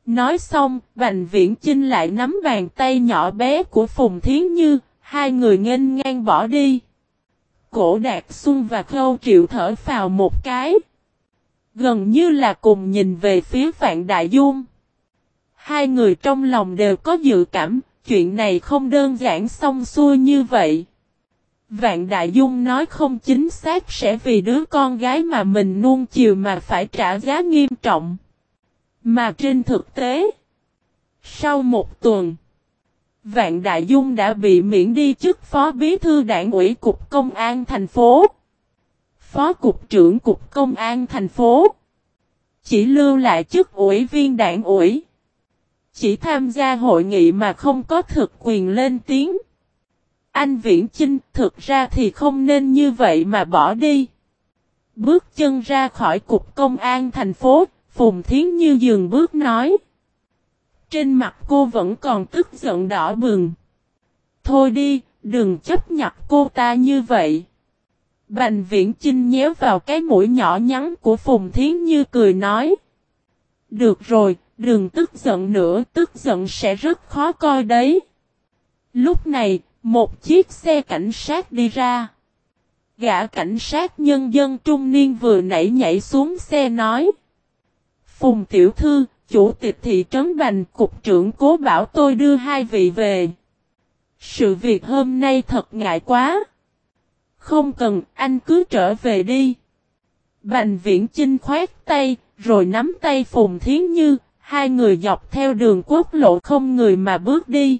Nói xong, Bành Viễn Chinh lại nắm bàn tay nhỏ bé của Phùng Thiến Như, hai người nghênh ngang bỏ đi. Cổ Đạt Xuân và Khâu Triệu thở vào một cái. Gần như là cùng nhìn về phía Vạn Đại Dung. Hai người trong lòng đều có dự cảm, chuyện này không đơn giản xong xuôi như vậy. Vạn Đại Dung nói không chính xác sẽ vì đứa con gái mà mình nuông chiều mà phải trả giá nghiêm trọng. Mà trên thực tế, sau một tuần, Vạn Đại Dung đã bị miễn đi chức Phó Bí Thư Đảng ủy Cục Công an thành phố, Phó Cục trưởng Cục Công an thành phố, chỉ lưu lại chức ủy viên đảng ủy, chỉ tham gia hội nghị mà không có thực quyền lên tiếng. Anh Viễn Chinh thực ra thì không nên như vậy mà bỏ đi. Bước chân ra khỏi cục công an thành phố, Phùng Thiến Như dừng bước nói. Trên mặt cô vẫn còn tức giận đỏ bừng. Thôi đi, đừng chấp nhặt cô ta như vậy. Bành viễn chinh nhéo vào cái mũi nhỏ nhắn của Phùng Thiến Như cười nói. Được rồi, đừng tức giận nữa, tức giận sẽ rất khó coi đấy. Lúc này, một chiếc xe cảnh sát đi ra. Gã cảnh sát nhân dân trung niên vừa nãy nhảy xuống xe nói. Phùng tiểu thư, chủ tịch thị trấn Bành, cục trưởng cố bảo tôi đưa hai vị về. Sự việc hôm nay thật ngại quá. Không cần, anh cứ trở về đi. Bành viễn chinh khoét tay, rồi nắm tay Phùng Thiến Như, hai người dọc theo đường quốc lộ không người mà bước đi.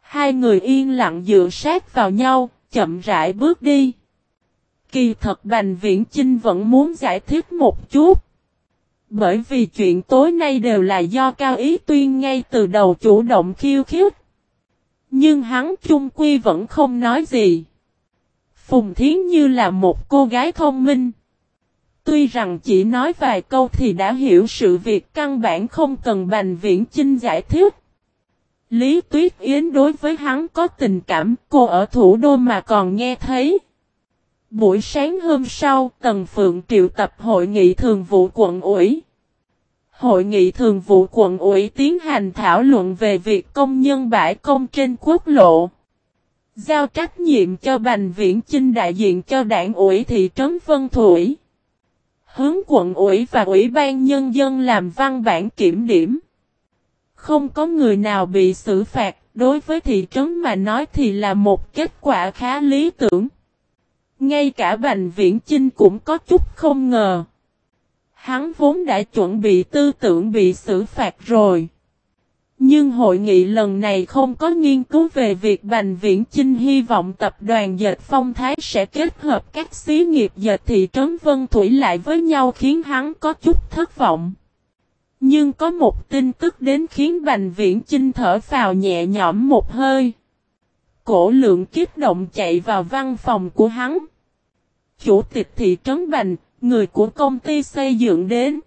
Hai người yên lặng dựa sát vào nhau, chậm rãi bước đi. Kỳ thật Bành Viễn Chinh vẫn muốn giải thích một chút. Bởi vì chuyện tối nay đều là do Cao Ý Tuyên ngay từ đầu chủ động khiêu khích. Nhưng hắn chung quy vẫn không nói gì. Phùng Thiến Như là một cô gái thông minh. Tuy rằng chỉ nói vài câu thì đã hiểu sự việc căn bản không cần Bành Viễn Chinh giải thích. Lý Tuyết Yến đối với hắn có tình cảm, cô ở thủ đô mà còn nghe thấy. Buổi sáng hôm sau, Tần Phượng triệu tập hội nghị thường vụ quận ủy. Hội nghị thường vụ quận ủy tiến hành thảo luận về việc công nhân bãi công trên quốc lộ. Giao trách nhiệm cho Bành Viễn Chinh đại diện cho đảng ủy thị trấn Vân Thủy. Hướng quận ủy và ủy ban nhân dân làm văn bản kiểm điểm. Không có người nào bị xử phạt, đối với thị trấn mà nói thì là một kết quả khá lý tưởng. Ngay cả Bành Viễn Chinh cũng có chút không ngờ. Hắn vốn đã chuẩn bị tư tưởng bị xử phạt rồi. Nhưng hội nghị lần này không có nghiên cứu về việc Bành Viễn Chinh hy vọng tập đoàn dệt phong thái sẽ kết hợp các xí nghiệp dệt thị trấn Vân Thủy lại với nhau khiến hắn có chút thất vọng. Nhưng có một tin tức đến khiến Bành Viễn Chinh thở vào nhẹ nhõm một hơi. Cổ lượng kiếp động chạy vào văn phòng của hắn. Chủ tịch thị trấn Bành, người của công ty xây dựng đến.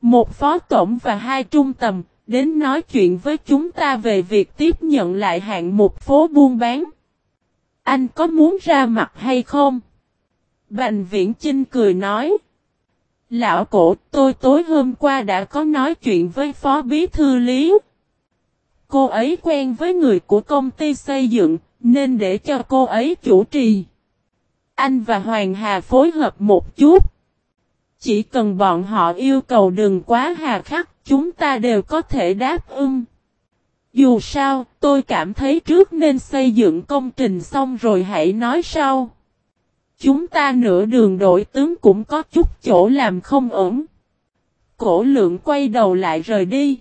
Một phó tổng và hai trung tầm, đến nói chuyện với chúng ta về việc tiếp nhận lại hạng mục phố buôn bán. Anh có muốn ra mặt hay không? Bành viễn Chinh cười nói. Lão cổ, tôi tối hôm qua đã có nói chuyện với phó bí thư lý. Cô ấy quen với người của công ty xây dựng, nên để cho cô ấy chủ trì. Anh và Hoàng Hà phối hợp một chút. Chỉ cần bọn họ yêu cầu đừng quá hà khắc, chúng ta đều có thể đáp ưng. Dù sao, tôi cảm thấy trước nên xây dựng công trình xong rồi hãy nói sau. Chúng ta nửa đường đổi tướng cũng có chút chỗ làm không ổn. Cổ lượng quay đầu lại rời đi.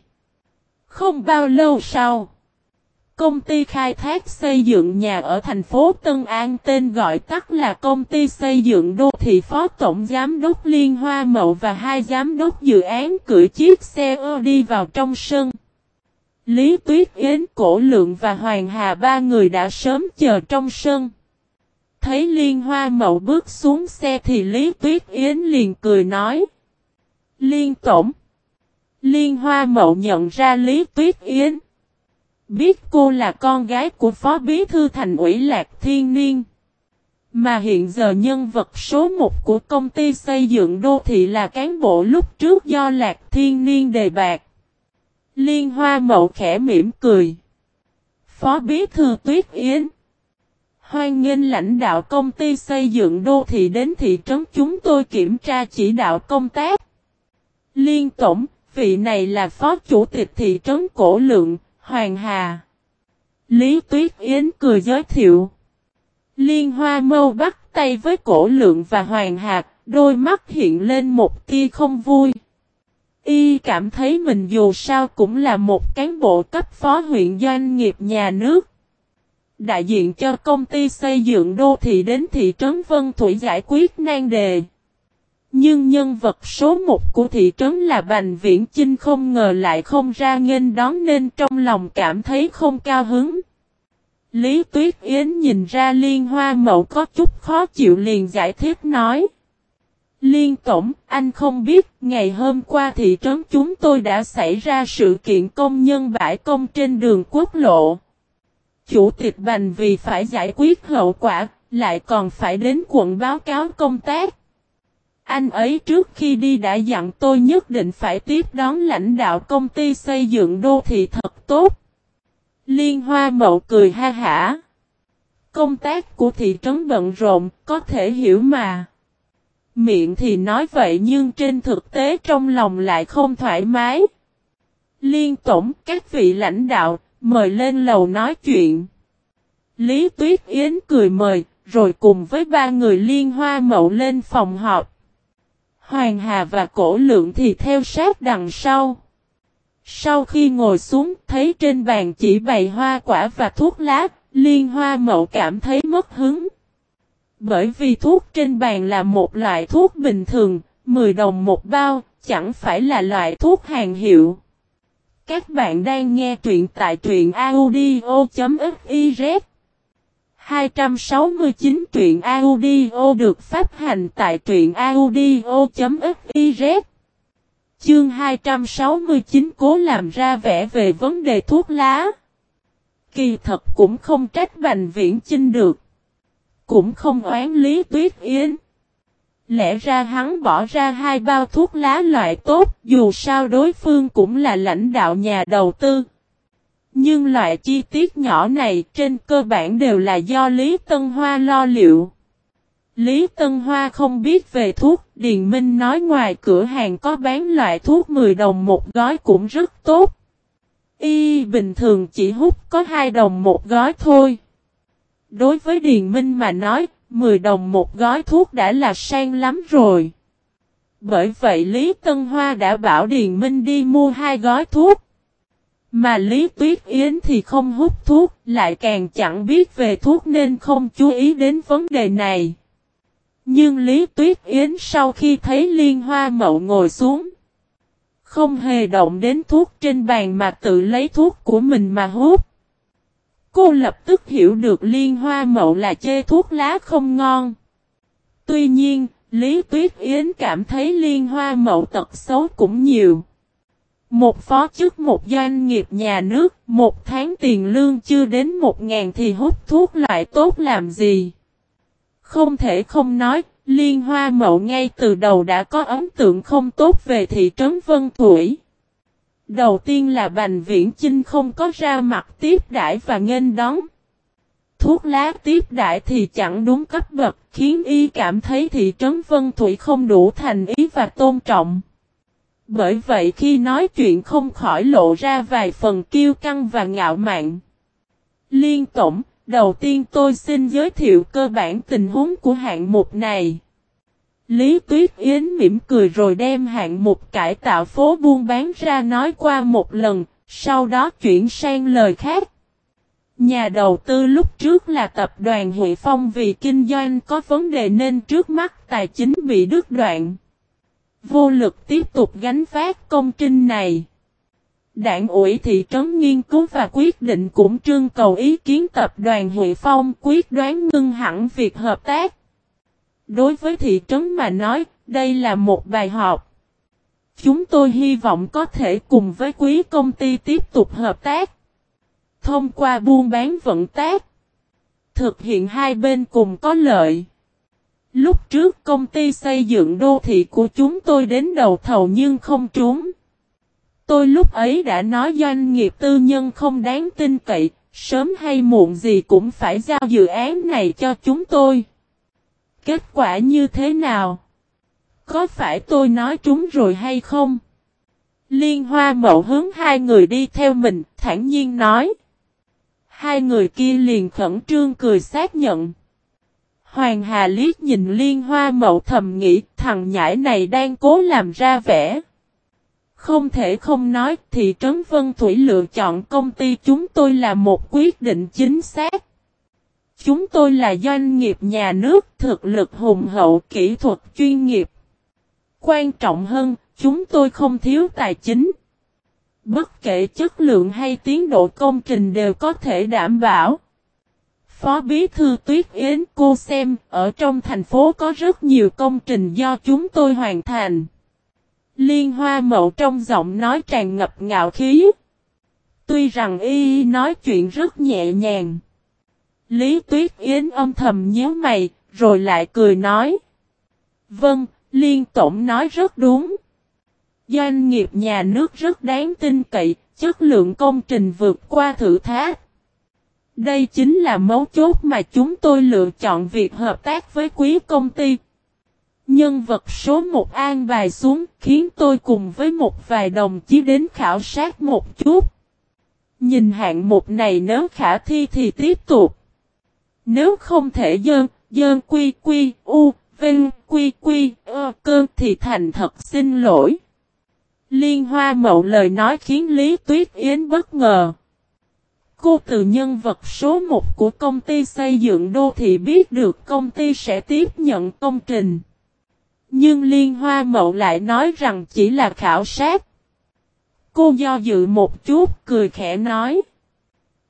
Không bao lâu sau. Công ty khai thác xây dựng nhà ở thành phố Tân An tên gọi tắt là công ty xây dựng đô thị phó tổng giám đốc Liên Hoa Mậu và hai giám đốc dự án cưỡi chiếc xe ô đi vào trong sân. Lý Tuyết Yến, Cổ Lượng và Hoàng Hà ba người đã sớm chờ trong sân. Thấy Liên Hoa Mậu bước xuống xe thì Lý Tuyết Yến liền cười nói. Liên Tổng. Liên Hoa Mậu nhận ra Lý Tuyết Yến. Biết cô là con gái của Phó Bí Thư Thành ủy Lạc Thiên Niên. Mà hiện giờ nhân vật số 1 của công ty xây dựng đô thị là cán bộ lúc trước do Lạc Thiên Niên đề bạc. Liên Hoa Mậu khẽ mỉm cười. Phó Bí Thư Tuyết Yến. Hoan nghênh lãnh đạo công ty xây dựng đô thị đến thị trấn chúng tôi kiểm tra chỉ đạo công tác. Liên Tổng, vị này là Phó Chủ tịch thị trấn Cổ Lượng, Hoàng Hà. Lý Tuyết Yến cười giới thiệu. Liên Hoa Mâu bắt tay với Cổ Lượng và Hoàng Hà, đôi mắt hiện lên một tia không vui. Y cảm thấy mình dù sao cũng là một cán bộ cấp phó huyện doanh nghiệp nhà nước. Đại diện cho công ty xây dựng đô thị đến thị trấn Vân Thủy giải quyết nan đề. Nhưng nhân vật số 1 của thị trấn là Bành Viễn Chinh không ngờ lại không ra nghênh đón nên trong lòng cảm thấy không cao hứng. Lý Tuyết Yến nhìn ra Liên Hoa Mậu có chút khó chịu liền giải thích nói. Liên Tổng, anh không biết, ngày hôm qua thị trấn chúng tôi đã xảy ra sự kiện công nhân bãi công trên đường quốc lộ. Chủ tịch Bành vì phải giải quyết hậu quả, lại còn phải đến quận báo cáo công tác. Anh ấy trước khi đi đã dặn tôi nhất định phải tiếp đón lãnh đạo công ty xây dựng đô thị thật tốt. Liên Hoa Mậu cười ha hả. Công tác của thị trấn bận rộn, có thể hiểu mà. Miệng thì nói vậy nhưng trên thực tế trong lòng lại không thoải mái. Liên tổng các vị lãnh đạo, mời lên lầu nói chuyện. Lý Tuyết Yến cười mời, rồi cùng với ba người liên hoa mậu lên phòng họp. Hoàng Hà và Cổ Lượng thì theo sát đằng sau. Sau khi ngồi xuống thấy trên bàn chỉ bày hoa quả và thuốc lá, liên hoa mậu cảm thấy mất hứng. Bởi vì thuốc trên bàn là một loại thuốc bình thường, 10 đồng một bao, chẳng phải là loại thuốc hàng hiệu. Các bạn đang nghe truyện tại truyện audio.fif 269 truyện audio được phát hành tại truyện audio.fiz Chương 269 cố làm ra vẻ về vấn đề thuốc lá. Kỳ thật cũng không trách Bành Viễn Chinh được. Cũng không oán Lý Tuyết Yến. Lẽ ra hắn bỏ ra hai bao thuốc lá loại tốt, dù sao đối phương cũng là lãnh đạo nhà đầu tư. Nhưng loại chi tiết nhỏ này trên cơ bản đều là do Lý Tân Hoa lo liệu. Lý Tân Hoa không biết về thuốc, Điền Minh nói ngoài cửa hàng có bán loại thuốc 10 đồng một gói cũng rất tốt. Y bình thường chỉ hút có 2 đồng một gói thôi. Đối với Điền Minh mà nói, 10 đồng một gói thuốc đã là sang lắm rồi. Bởi vậy Lý Tân Hoa đã bảo Điền Minh đi mua hai gói thuốc. Mà Lý Tuyết Yến thì không hút thuốc, lại càng chẳng biết về thuốc nên không chú ý đến vấn đề này. Nhưng Lý Tuyết Yến sau khi thấy Liên Hoa Mậu ngồi xuống, không hề động đến thuốc trên bàn mà tự lấy thuốc của mình mà hút. Cô lập tức hiểu được Liên Hoa Mậu là chê thuốc lá không ngon. Tuy nhiên, Lý Tuyết Yến cảm thấy Liên Hoa Mậu tật xấu cũng nhiều. Một phó chức một doanh nghiệp nhà nước, một tháng tiền lương chưa đến một ngàn thì hút thuốc lại tốt làm gì? Không thể không nói, Liên Hoa Mậu ngay từ đầu đã có ấn tượng không tốt về thị trấn Vân Thủy. Đầu tiên là Bành Viễn Chinh không có ra mặt tiếp đãi và nghênh đón. Thuốc lá tiếp đãi thì chẳng đúng cấp bậc, khiến y cảm thấy thị trấn Vân Thủy không đủ thành ý và tôn trọng. Bởi vậy khi nói chuyện không khỏi lộ ra vài phần kiêu căng và ngạo mạn. Liên Tổng, đầu tiên tôi xin giới thiệu cơ bản tình huống của hạng mục này. Lý Tuyết Yến mỉm cười rồi đem hạng mục cải tạo phố buôn bán ra nói qua một lần, sau đó chuyển sang lời khác. Nhà đầu tư lúc trước là tập đoàn Huệ Phong vì kinh doanh có vấn đề nên trước mắt tài chính bị đứt đoạn. Vô lực tiếp tục gánh phát công trình này. Đảng ủy thị trấn nghiên cứu và quyết định cũng trưng cầu ý kiến tập đoàn Huệ Phong quyết đoán ngưng hẳn việc hợp tác. Đối với thị trấn mà nói, đây là một bài học. Chúng tôi hy vọng có thể cùng với quý công ty tiếp tục hợp tác. thông qua buôn bán vận tác. Thực hiện hai bên cùng có lợi. Lúc trước công ty xây dựng đô thị của chúng tôi đến đầu thầu nhưng không trúng. Tôi lúc ấy đã nói doanh nghiệp tư nhân không đáng tin cậy, sớm hay muộn gì cũng phải giao dự án này cho chúng tôi. Kết quả như thế nào? Có phải tôi nói trúng rồi hay không? Liên hoa mậu hướng hai người đi theo mình, thản nhiên nói. Hai người kia liền khẩn trương cười xác nhận. Hoàng Hà liếc nhìn liên hoa mậu thầm nghĩ thằng nhãi này đang cố làm ra vẻ. Không thể không nói thị trấn Vân Thủy lựa chọn công ty chúng tôi là một quyết định chính xác. Chúng tôi là doanh nghiệp nhà nước thực lực hùng hậu kỹ thuật chuyên nghiệp. Quan trọng hơn, chúng tôi không thiếu tài chính. Bất kể chất lượng hay tiến độ công trình đều có thể đảm bảo. Phó Bí Thư Tuyết Yến cô xem, ở trong thành phố có rất nhiều công trình do chúng tôi hoàn thành. Liên hoa mậu trong giọng nói tràn ngập ngạo khí. Tuy rằng y nói chuyện rất nhẹ nhàng. Lý Tuyết Yến âm thầm nhớ mày, rồi lại cười nói. Vâng, Liên Tổng nói rất đúng. Doanh nghiệp nhà nước rất đáng tin cậy, chất lượng công trình vượt qua thử thách. Đây chính là mấu chốt mà chúng tôi lựa chọn việc hợp tác với quý công ty. Nhân vật số một an bài xuống khiến tôi cùng với một vài đồng chí đến khảo sát một chút. Nhìn hạng mục này nếu khả thi thì tiếp tục. Nếu không thể dơn, dơn quy quy, u, vinh, quy quy, ơ, cơn thì thành thật xin lỗi. Liên hoa mậu lời nói khiến Lý Tuyết Yến bất ngờ. Cô từ nhân vật số 1 của công ty xây dựng đô thị biết được công ty sẽ tiếp nhận công trình. Nhưng Liên Hoa Mậu lại nói rằng chỉ là khảo sát. Cô do dự một chút cười khẽ nói.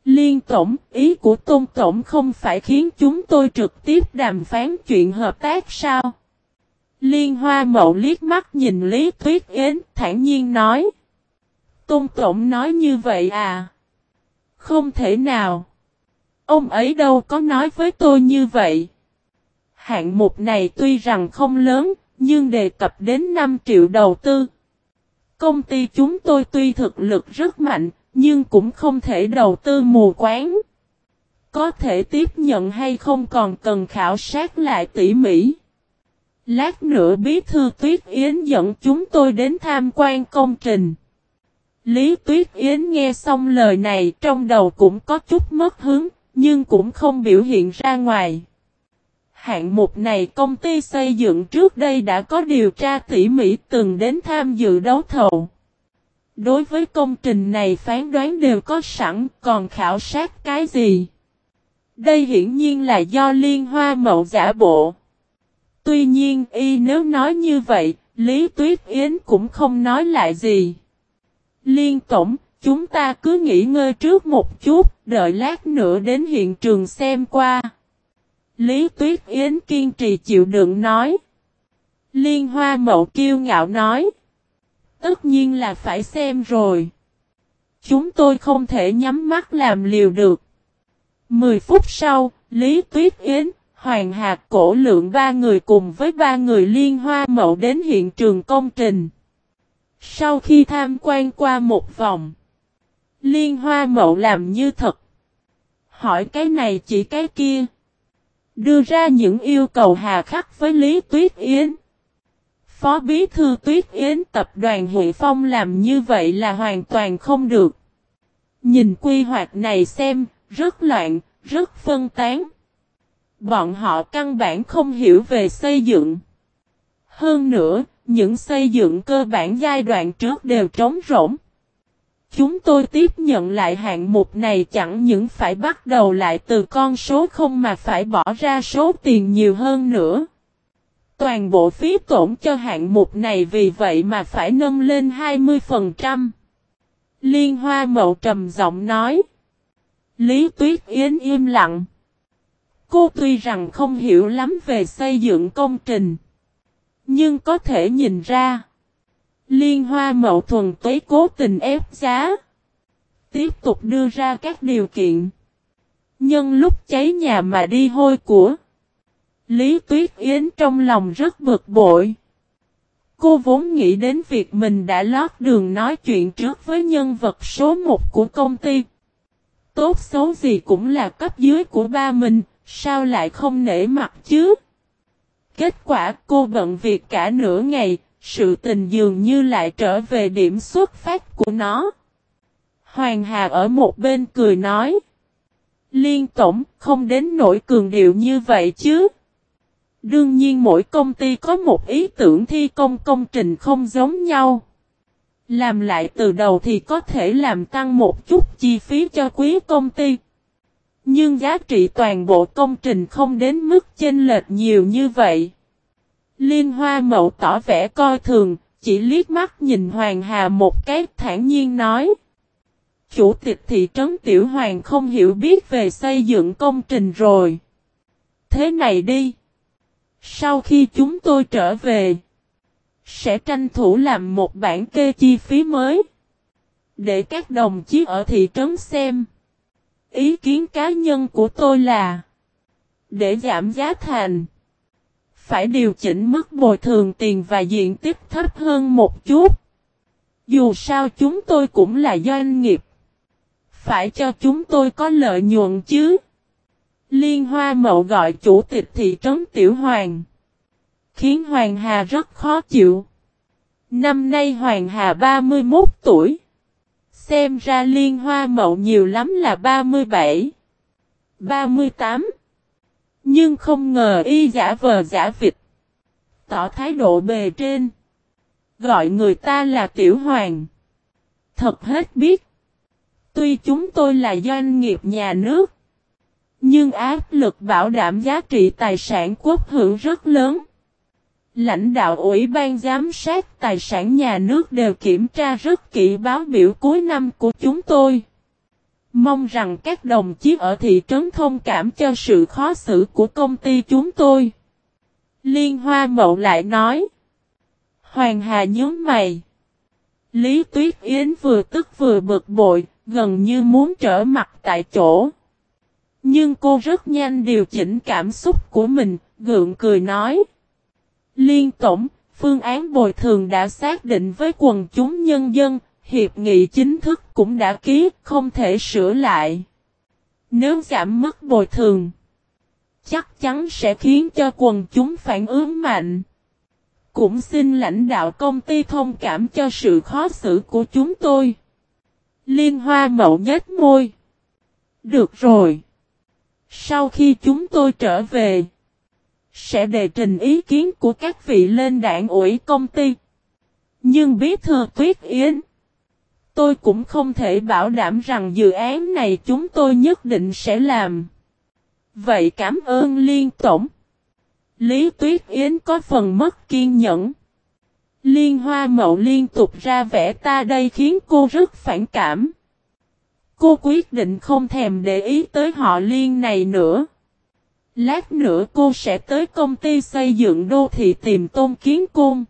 Liên Tổng, ý của Tôn Tổng không phải khiến chúng tôi trực tiếp đàm phán chuyện hợp tác sao? Liên Hoa Mậu liếc mắt nhìn Lý Tuyết Yến, thản nhiên nói. Tôn Tổng nói như vậy à? Không thể nào. Ông ấy đâu có nói với tôi như vậy. Hạng mục này tuy rằng không lớn, nhưng đề cập đến 5 triệu đầu tư. Công ty chúng tôi tuy thực lực rất mạnh, nhưng cũng không thể đầu tư mù quáng. Có thể tiếp nhận hay không còn cần khảo sát lại tỉ mỉ. Lát nữa bí thư Tuyết Yến dẫn chúng tôi đến tham quan công trình. Lý Tuyết Yến nghe xong lời này trong đầu cũng có chút mất hướng, nhưng cũng không biểu hiện ra ngoài. Hạng mục này công ty xây dựng trước đây đã có điều tra tỉ mỉ từng đến tham dự đấu thầu. Đối với công trình này phán đoán đều có sẵn, còn khảo sát cái gì? Đây hiển nhiên là do liên hoa mậu giả bộ. Tuy nhiên y nếu nói như vậy, Lý Tuyết Yến cũng không nói lại gì. Liên Tổng, chúng ta cứ nghỉ ngơi trước một chút, đợi lát nữa đến hiện trường xem qua. Lý Tuyết Yến kiên trì chịu đựng nói. Liên Hoa Mậu kiêu ngạo nói. Tất nhiên là phải xem rồi. Chúng tôi không thể nhắm mắt làm liều được. Mười phút sau, Lý Tuyết Yến, Hoàng Hạc cổ lượng ba người cùng với ba người liên hoa mậu đến hiện trường công trình. Sau khi tham quan qua một vòng, liên hoa mậu làm như thật. Hỏi cái này chỉ cái kia. Đưa ra những yêu cầu hà khắc với Lý Tuyết Yến. Phó Bí Thư Tuyết Yến tập đoàn Hội Phong làm như vậy là hoàn toàn không được. Nhìn quy hoạch này xem, rất loạn, rất phân tán. Bọn họ căn bản không hiểu về xây dựng. Hơn nữa, những xây dựng cơ bản giai đoạn trước đều trống rỗng. Chúng tôi tiếp nhận lại hạng mục này chẳng những phải bắt đầu lại từ con số không mà phải bỏ ra số tiền nhiều hơn nữa. Toàn bộ phí tổn cho hạng mục này vì vậy mà phải nâng lên 20%. Liên Hoa Mậu trầm giọng nói. Lý Tuyết Yến im lặng. Cô tuy rằng không hiểu lắm về xây dựng công trình. Nhưng có thể nhìn ra. Liên hoa mậu thuần tuế cố tình ép giá. Tiếp tục đưa ra các điều kiện. Nhân lúc cháy nhà mà đi hôi của. Lý Tuyết Yến trong lòng rất bực bội. Cô vốn nghĩ đến việc mình đã lót đường nói chuyện trước với nhân vật số 1 của công ty. Tốt xấu gì cũng là cấp dưới của ba mình, sao lại không nể mặt chứ? Kết quả cô bận việc cả nửa ngày, sự tình dường như lại trở về điểm xuất phát của nó. Hoàng Hà ở một bên cười nói. Liên tổng không đến nỗi cường điệu như vậy chứ. Đương nhiên mỗi công ty có một ý tưởng thi công công trình không giống nhau. Làm lại từ đầu thì có thể làm tăng một chút chi phí cho quý công ty. Nhưng giá trị toàn bộ công trình không đến mức chênh lệch nhiều như vậy. Liên Hoa Mậu tỏ vẻ coi thường, chỉ liếc mắt nhìn Hoàng Hà một cái thản nhiên nói. Chủ tịch thị trấn Tiểu Hoàng không hiểu biết về xây dựng công trình rồi. Thế này đi. Sau khi chúng tôi trở về, sẽ tranh thủ làm một bản kê chi phí mới. Để các đồng chí ở thị trấn xem. Ý kiến cá nhân của tôi là, Để giảm giá thành, Phải điều chỉnh mức bồi thường tiền và diện tích thấp hơn một chút. Dù sao chúng tôi cũng là doanh nghiệp, Phải cho chúng tôi có lợi nhuận chứ. Liên Hoa Mậu gọi chủ tịch thị trấn Tiểu Hoàng, Khiến Hoàng Hà rất khó chịu. Năm nay Hoàng Hà 31 tuổi Xem ra liên hoa mậu nhiều lắm là 37, 38. Nhưng không ngờ y giả vờ giả vịt. Tỏ thái độ bề trên. Gọi người ta là tiểu hoàng. Thật hết biết. Tuy chúng tôi là doanh nghiệp nhà nước. Nhưng áp lực bảo đảm giá trị tài sản quốc hữu rất lớn. Lãnh đạo Ủy ban Giám sát Tài sản Nhà nước đều kiểm tra rất kỹ báo biểu cuối năm của chúng tôi. Mong rằng các đồng chí ở thị trấn thông cảm cho sự khó xử của công ty chúng tôi. Liên Hoa Mậu lại nói. Hoàng Hà nhớ mày. Lý Tuyết Yến vừa tức vừa bực bội, gần như muốn trở mặt tại chỗ. Nhưng cô rất nhanh điều chỉnh cảm xúc của mình, gượng cười nói. Liên Tổng, phương án bồi thường đã xác định với quần chúng nhân dân, hiệp nghị chính thức cũng đã ký, không thể sửa lại. Nếu giảm mức bồi thường, chắc chắn sẽ khiến cho quần chúng phản ứng mạnh. Cũng xin lãnh đạo công ty thông cảm cho sự khó xử của chúng tôi. Liên Hoa Mậu nhếch môi. Được rồi. Sau khi chúng tôi trở về, sẽ đề trình ý kiến của các vị lên đảng ủy công ty. Nhưng bí thư Tuyết Yến, tôi cũng không thể bảo đảm rằng dự án này chúng tôi nhất định sẽ làm. Vậy cảm ơn Liên Tổng. Lý Tuyết Yến có phần mất kiên nhẫn. Liên Hoa Mậu liên tục ra vẻ ta đây khiến cô rất phản cảm. Cô quyết định không thèm để ý tới họ Liên này nữa. Lát nữa cô sẽ tới công ty xây dựng đô thị tìm Tôn Kiến Côn.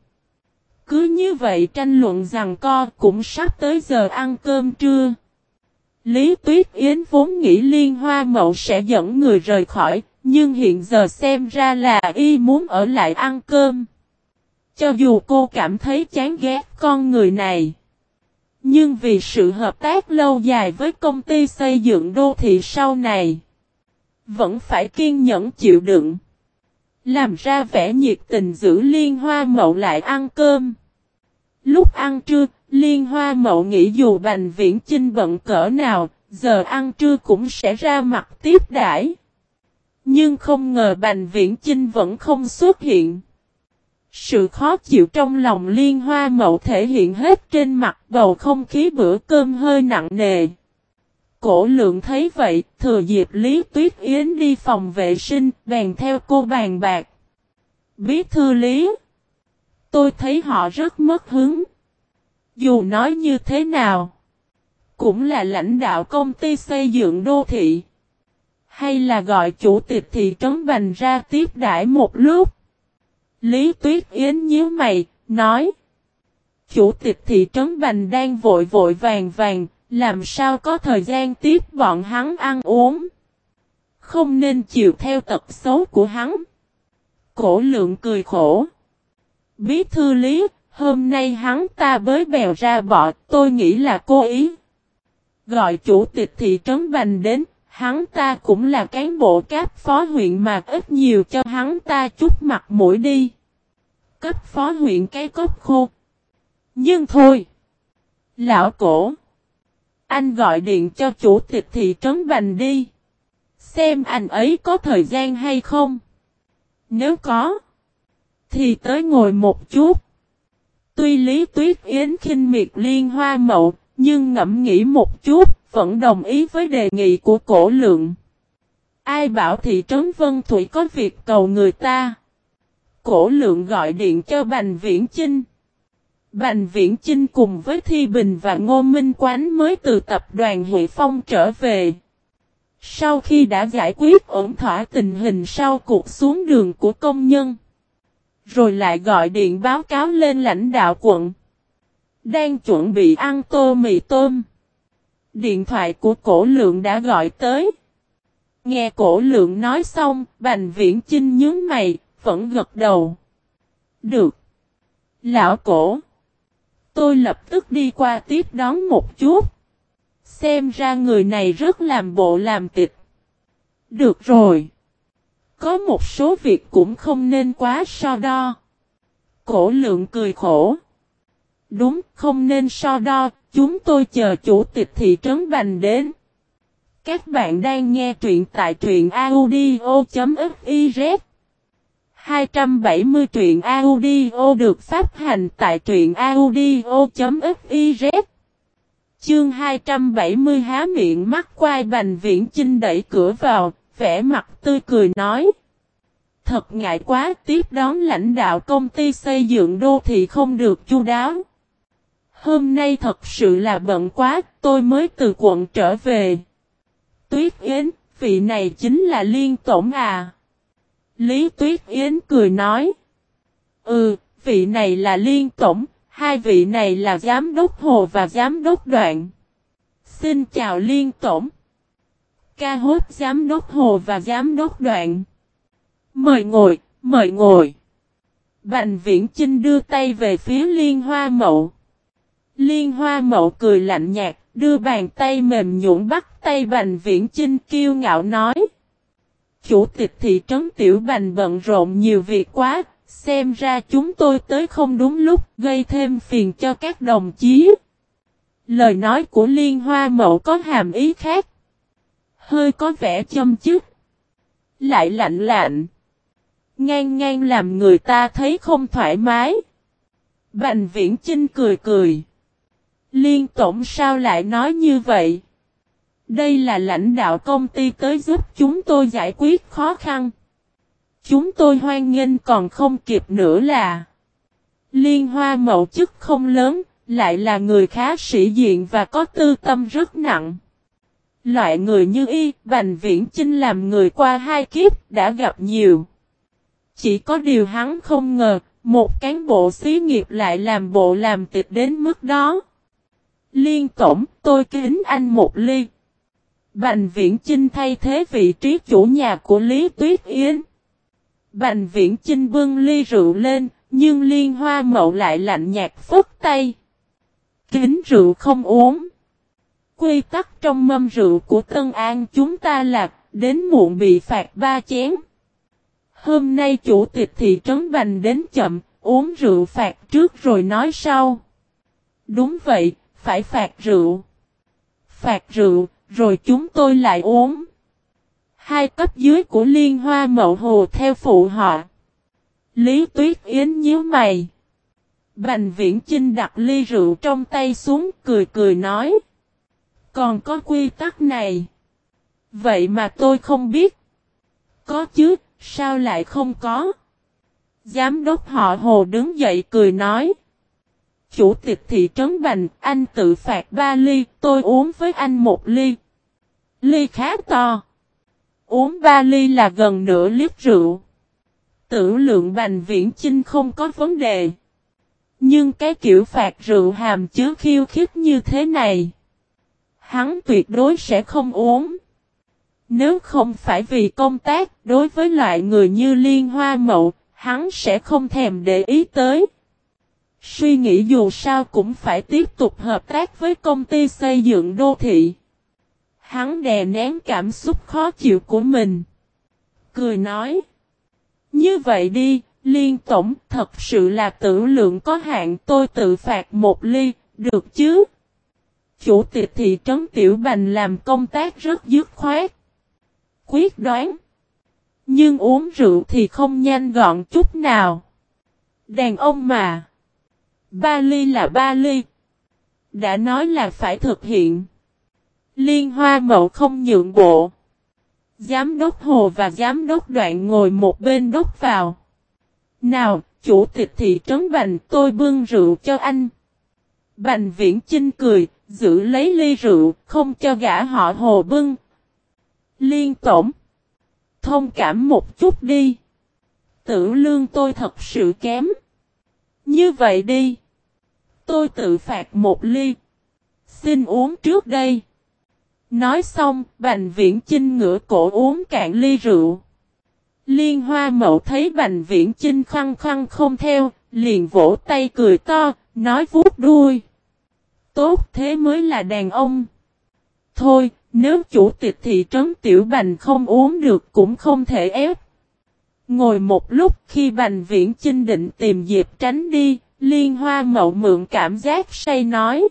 Cứ như vậy tranh luận rằng co cũng sắp tới giờ ăn cơm trưa. Lý Tuyết Yến vốn nghĩ Liên Hoa Mậu sẽ dẫn người rời khỏi, nhưng hiện giờ xem ra là y muốn ở lại ăn cơm. Cho dù cô cảm thấy chán ghét con người này. Nhưng vì sự hợp tác lâu dài với công ty xây dựng đô thị sau này vẫn phải kiên nhẫn chịu đựng. Làm ra vẻ nhiệt tình giữ liên hoa mậu lại ăn cơm. Lúc ăn trưa, liên hoa mậu nghĩ dù bành viễn chinh bận cỡ nào, giờ ăn trưa cũng sẽ ra mặt tiếp đãi. Nhưng không ngờ bành viễn chinh vẫn không xuất hiện. Sự khó chịu trong lòng liên hoa mậu thể hiện hết trên mặt bầu không khí bữa cơm hơi nặng nề. Cổ lượng thấy vậy, thừa dịp Lý Tuyết Yến đi phòng vệ sinh, bèn theo cô bàn bạc. Bí thư Lý. Tôi thấy họ rất mất hứng. Dù nói như thế nào, cũng là lãnh đạo công ty xây dựng đô thị. Hay là gọi chủ tịch thị trấn Bành ra tiếp đãi một lúc. Lý Tuyết Yến nhíu mày, nói. Chủ tịch thị trấn Bành đang vội vội vàng vàng, làm sao có thời gian tiếp bọn hắn ăn uống. Không nên chịu theo tật xấu của hắn. Cổ lượng cười khổ. Bí thư lý, hôm nay hắn ta bới bèo ra bọ, tôi nghĩ là cố ý. Gọi chủ tịch thị trấn Bành đến, hắn ta cũng là cán bộ cấp phó huyện mà ít nhiều cho hắn ta chút mặt mũi đi. Cấp phó huyện cái cốc khô. Nhưng thôi. Lão cổ. Anh gọi điện cho chủ tịch thị trấn Bành đi. Xem anh ấy có thời gian hay không. Nếu có. Thì tới ngồi một chút. Tuy Lý Tuyết Yến khinh miệt liên hoa mậu. Nhưng ngẫm nghĩ một chút. Vẫn đồng ý với đề nghị của cổ lượng. Ai bảo thị trấn Vân Thủy có việc cầu người ta. Cổ lượng gọi điện cho Bành Viễn Chinh. Bành Viễn Chinh cùng với Thi Bình và Ngô Minh Quán mới từ tập đoàn Hệ Phong trở về. Sau khi đã giải quyết ổn thỏa tình hình sau cuộc xuống đường của công nhân. Rồi lại gọi điện báo cáo lên lãnh đạo quận. Đang chuẩn bị ăn tô mì tôm. Điện thoại của cổ lượng đã gọi tới. Nghe cổ lượng nói xong, Bành Viễn Chinh nhướng mày, vẫn gật đầu. Được. Lão cổ. Tôi lập tức đi qua tiếp đón một chút. Xem ra người này rất làm bộ làm tịch. Được rồi. Có một số việc cũng không nên quá so đo. Cổ lượng cười khổ. Đúng, không nên so đo, chúng tôi chờ chủ tịch thị trấn Bành đến. Các bạn đang nghe truyện tại truyện audio.fif 270 truyện audio được phát hành tại truyện audio.fiz Chương 270 há miệng mắt quay bành viễn chinh đẩy cửa vào, vẻ mặt tươi cười nói. Thật ngại quá tiếp đón lãnh đạo công ty xây dựng đô thị không được chu đáo. Hôm nay thật sự là bận quá, tôi mới từ quận trở về. Tuyết Yến, vị này chính là Liên Tổng à. Lý Tuyết Yến cười nói. Ừ, vị này là Liên Tổng, hai vị này là Giám đốc Hồ và Giám đốc Đoạn. Xin chào Liên Tổng. Ca hốt Giám đốc Hồ và Giám đốc Đoạn. Mời ngồi, mời ngồi. Bành Viễn Chinh đưa tay về phía Liên Hoa Mậu. Liên Hoa Mậu cười lạnh nhạt, đưa bàn tay mềm nhũn bắt tay Bành Viễn Chinh kiêu ngạo nói. Chủ tịch thị trấn Tiểu Bành bận rộn nhiều việc quá, xem ra chúng tôi tới không đúng lúc, gây thêm phiền cho các đồng chí. Lời nói của Liên Hoa Mậu có hàm ý khác. Hơi có vẻ châm chức. Lại lạnh lạnh. Ngang ngang làm người ta thấy không thoải mái. Bành viễn Trinh cười cười. Liên tổng sao lại nói như vậy? Đây là lãnh đạo công ty tới giúp chúng tôi giải quyết khó khăn. Chúng tôi hoan nghênh còn không kịp nữa là Liên hoa mậu chức không lớn, lại là người khá sĩ diện và có tư tâm rất nặng. Loại người như y, Bành Viễn Chinh làm người qua hai kiếp đã gặp nhiều. Chỉ có điều hắn không ngờ, một cán bộ xí nghiệp lại làm bộ làm tịch đến mức đó. Liên tổng, tôi kính anh một ly. Bành Viễn Chinh thay thế vị trí chủ nhà của Lý Tuyết Yến. Bành Viễn Chinh bưng ly rượu lên, nhưng Liên Hoa Mậu lại lạnh nhạt phất tay. Kính rượu không uống. Quy tắc trong mâm rượu của Tân An chúng ta là đến muộn bị phạt ba chén. Hôm nay chủ tịch thị trấn Bành đến chậm, uống rượu phạt trước rồi nói sau. Đúng vậy, phải phạt rượu. Phạt rượu, rồi chúng tôi lại uống. Hai cấp dưới của Liên Hoa Mậu Hồ theo phụ họ. Lý Tuyết Yến nhíu mày. Bành Viễn Chinh đặt ly rượu trong tay xuống cười cười nói. Còn có quy tắc này. Vậy mà tôi không biết. Có chứ, sao lại không có? Giám đốc họ Hồ đứng dậy cười nói. Chủ tịch thị trấn Bành, anh tự phạt ba ly, tôi uống với anh một ly. Ly khá to. Uống ba ly là gần nửa lít rượu. Tử lượng Bành Viễn Chinh không có vấn đề. Nhưng cái kiểu phạt rượu hàm chứa khiêu khích như thế này. hắn tuyệt đối sẽ không uống. Nếu không phải vì công tác, đối với loại người như Liên Hoa Mậu, hắn sẽ không thèm để ý tới. Suy nghĩ dù sao cũng phải tiếp tục hợp tác với công ty xây dựng đô thị. Hắn đè nén cảm xúc khó chịu của mình. Cười nói. Như vậy đi, Liên Tổng thật sự là tử lượng có hạn tôi tự phạt một ly, được chứ? Chủ tịch thị trấn Tiểu Bành làm công tác rất dứt khoát. Quyết đoán. Nhưng uống rượu thì không nhanh gọn chút nào. Đàn ông mà. Ba ly là ba ly. Đã nói là phải thực hiện. Liên hoa mậu không nhượng bộ. Giám đốc Hồ và giám đốc đoạn ngồi một bên đốc vào. Nào, chủ tịch thị trấn Bành tôi bưng rượu cho anh. Bành viễn chinh cười, giữ lấy ly rượu, không cho gã họ Hồ bưng. Liên tổng. Thông cảm một chút đi. Tử lương tôi thật sự kém. Như vậy đi. Tôi tự phạt một ly. Xin uống trước đây. Nói xong, Bành Viễn Chinh ngửa cổ uống cạn ly rượu. Liên Hoa Mậu thấy Bành Viễn Chinh khăng khăng không theo, liền vỗ tay cười to, nói vuốt đuôi. Tốt thế mới là đàn ông. Thôi, nếu chủ tịch thị trấn Tiểu Bành không uống được cũng không thể ép. Ngồi một lúc khi Bành Viễn Chinh định tìm dịp tránh đi, Liên Hoa Mậu mượn cảm giác say nói.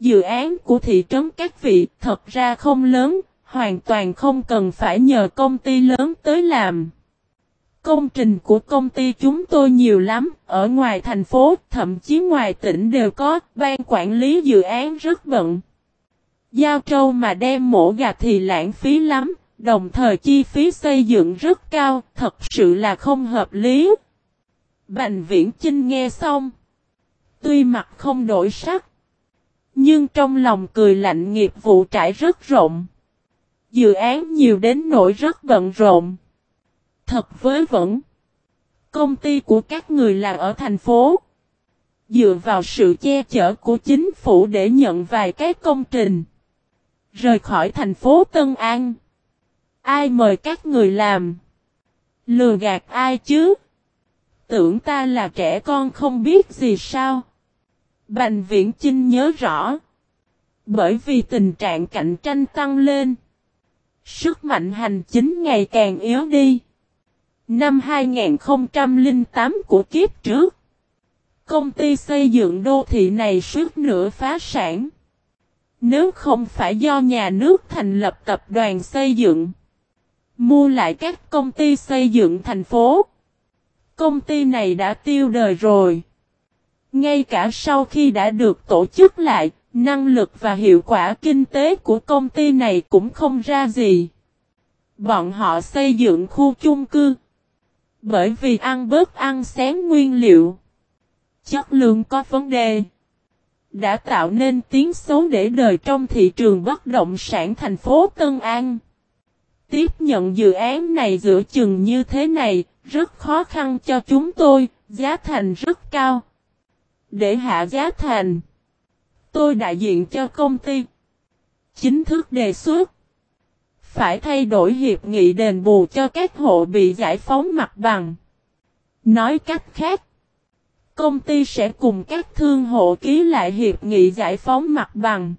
Dự án của thị trấn các vị thật ra không lớn, hoàn toàn không cần phải nhờ công ty lớn tới làm. Công trình của công ty chúng tôi nhiều lắm, ở ngoài thành phố, thậm chí ngoài tỉnh đều có, ban quản lý dự án rất bận. Giao trâu mà đem mổ gà thì lãng phí lắm, đồng thời chi phí xây dựng rất cao, thật sự là không hợp lý. Bành viễn Chinh nghe xong. Tuy mặt không đổi sắc, nhưng trong lòng cười lạnh nghiệp vụ trải rất rộng. Dự án nhiều đến nỗi rất bận rộn. Thật với vẫn. Công ty của các người là ở thành phố. Dựa vào sự che chở của chính phủ để nhận vài cái công trình. Rời khỏi thành phố Tân An. Ai mời các người làm? Lừa gạt ai chứ? Tưởng ta là trẻ con không biết gì sao? Bành viễn Chinh nhớ rõ. Bởi vì tình trạng cạnh tranh tăng lên. Sức mạnh hành chính ngày càng yếu đi. Năm 2008 của kiếp trước. Công ty xây dựng đô thị này suốt nửa phá sản. Nếu không phải do nhà nước thành lập tập đoàn xây dựng. Mua lại các công ty xây dựng thành phố. Công ty này đã tiêu đời rồi. Ngay cả sau khi đã được tổ chức lại, năng lực và hiệu quả kinh tế của công ty này cũng không ra gì. Bọn họ xây dựng khu chung cư. Bởi vì ăn bớt ăn xén nguyên liệu. Chất lượng có vấn đề. Đã tạo nên tiếng xấu để đời trong thị trường bất động sản thành phố Tân An. Tiếp nhận dự án này giữa chừng như thế này, rất khó khăn cho chúng tôi, giá thành rất cao. Để hạ giá thành, tôi đại diện cho công ty. Chính thức đề xuất, phải thay đổi hiệp nghị đền bù cho các hộ bị giải phóng mặt bằng. Nói cách khác, công ty sẽ cùng các thương hộ ký lại hiệp nghị giải phóng mặt bằng.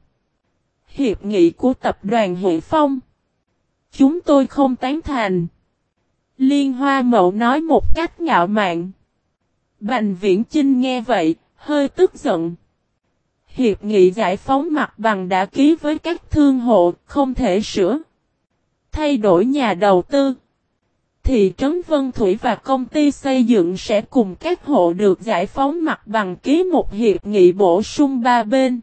Hiệp nghị của tập đoàn Hệ Phong. Chúng tôi không tán thành. Liên Hoa Mậu nói một cách ngạo mạn. Bành Viễn Chinh nghe vậy, hơi tức giận. Hiệp nghị giải phóng mặt bằng đã ký với các thương hộ, không thể sửa. Thay đổi nhà đầu tư. Thị trấn Vân Thủy và công ty xây dựng sẽ cùng các hộ được giải phóng mặt bằng ký một hiệp nghị bổ sung ba bên.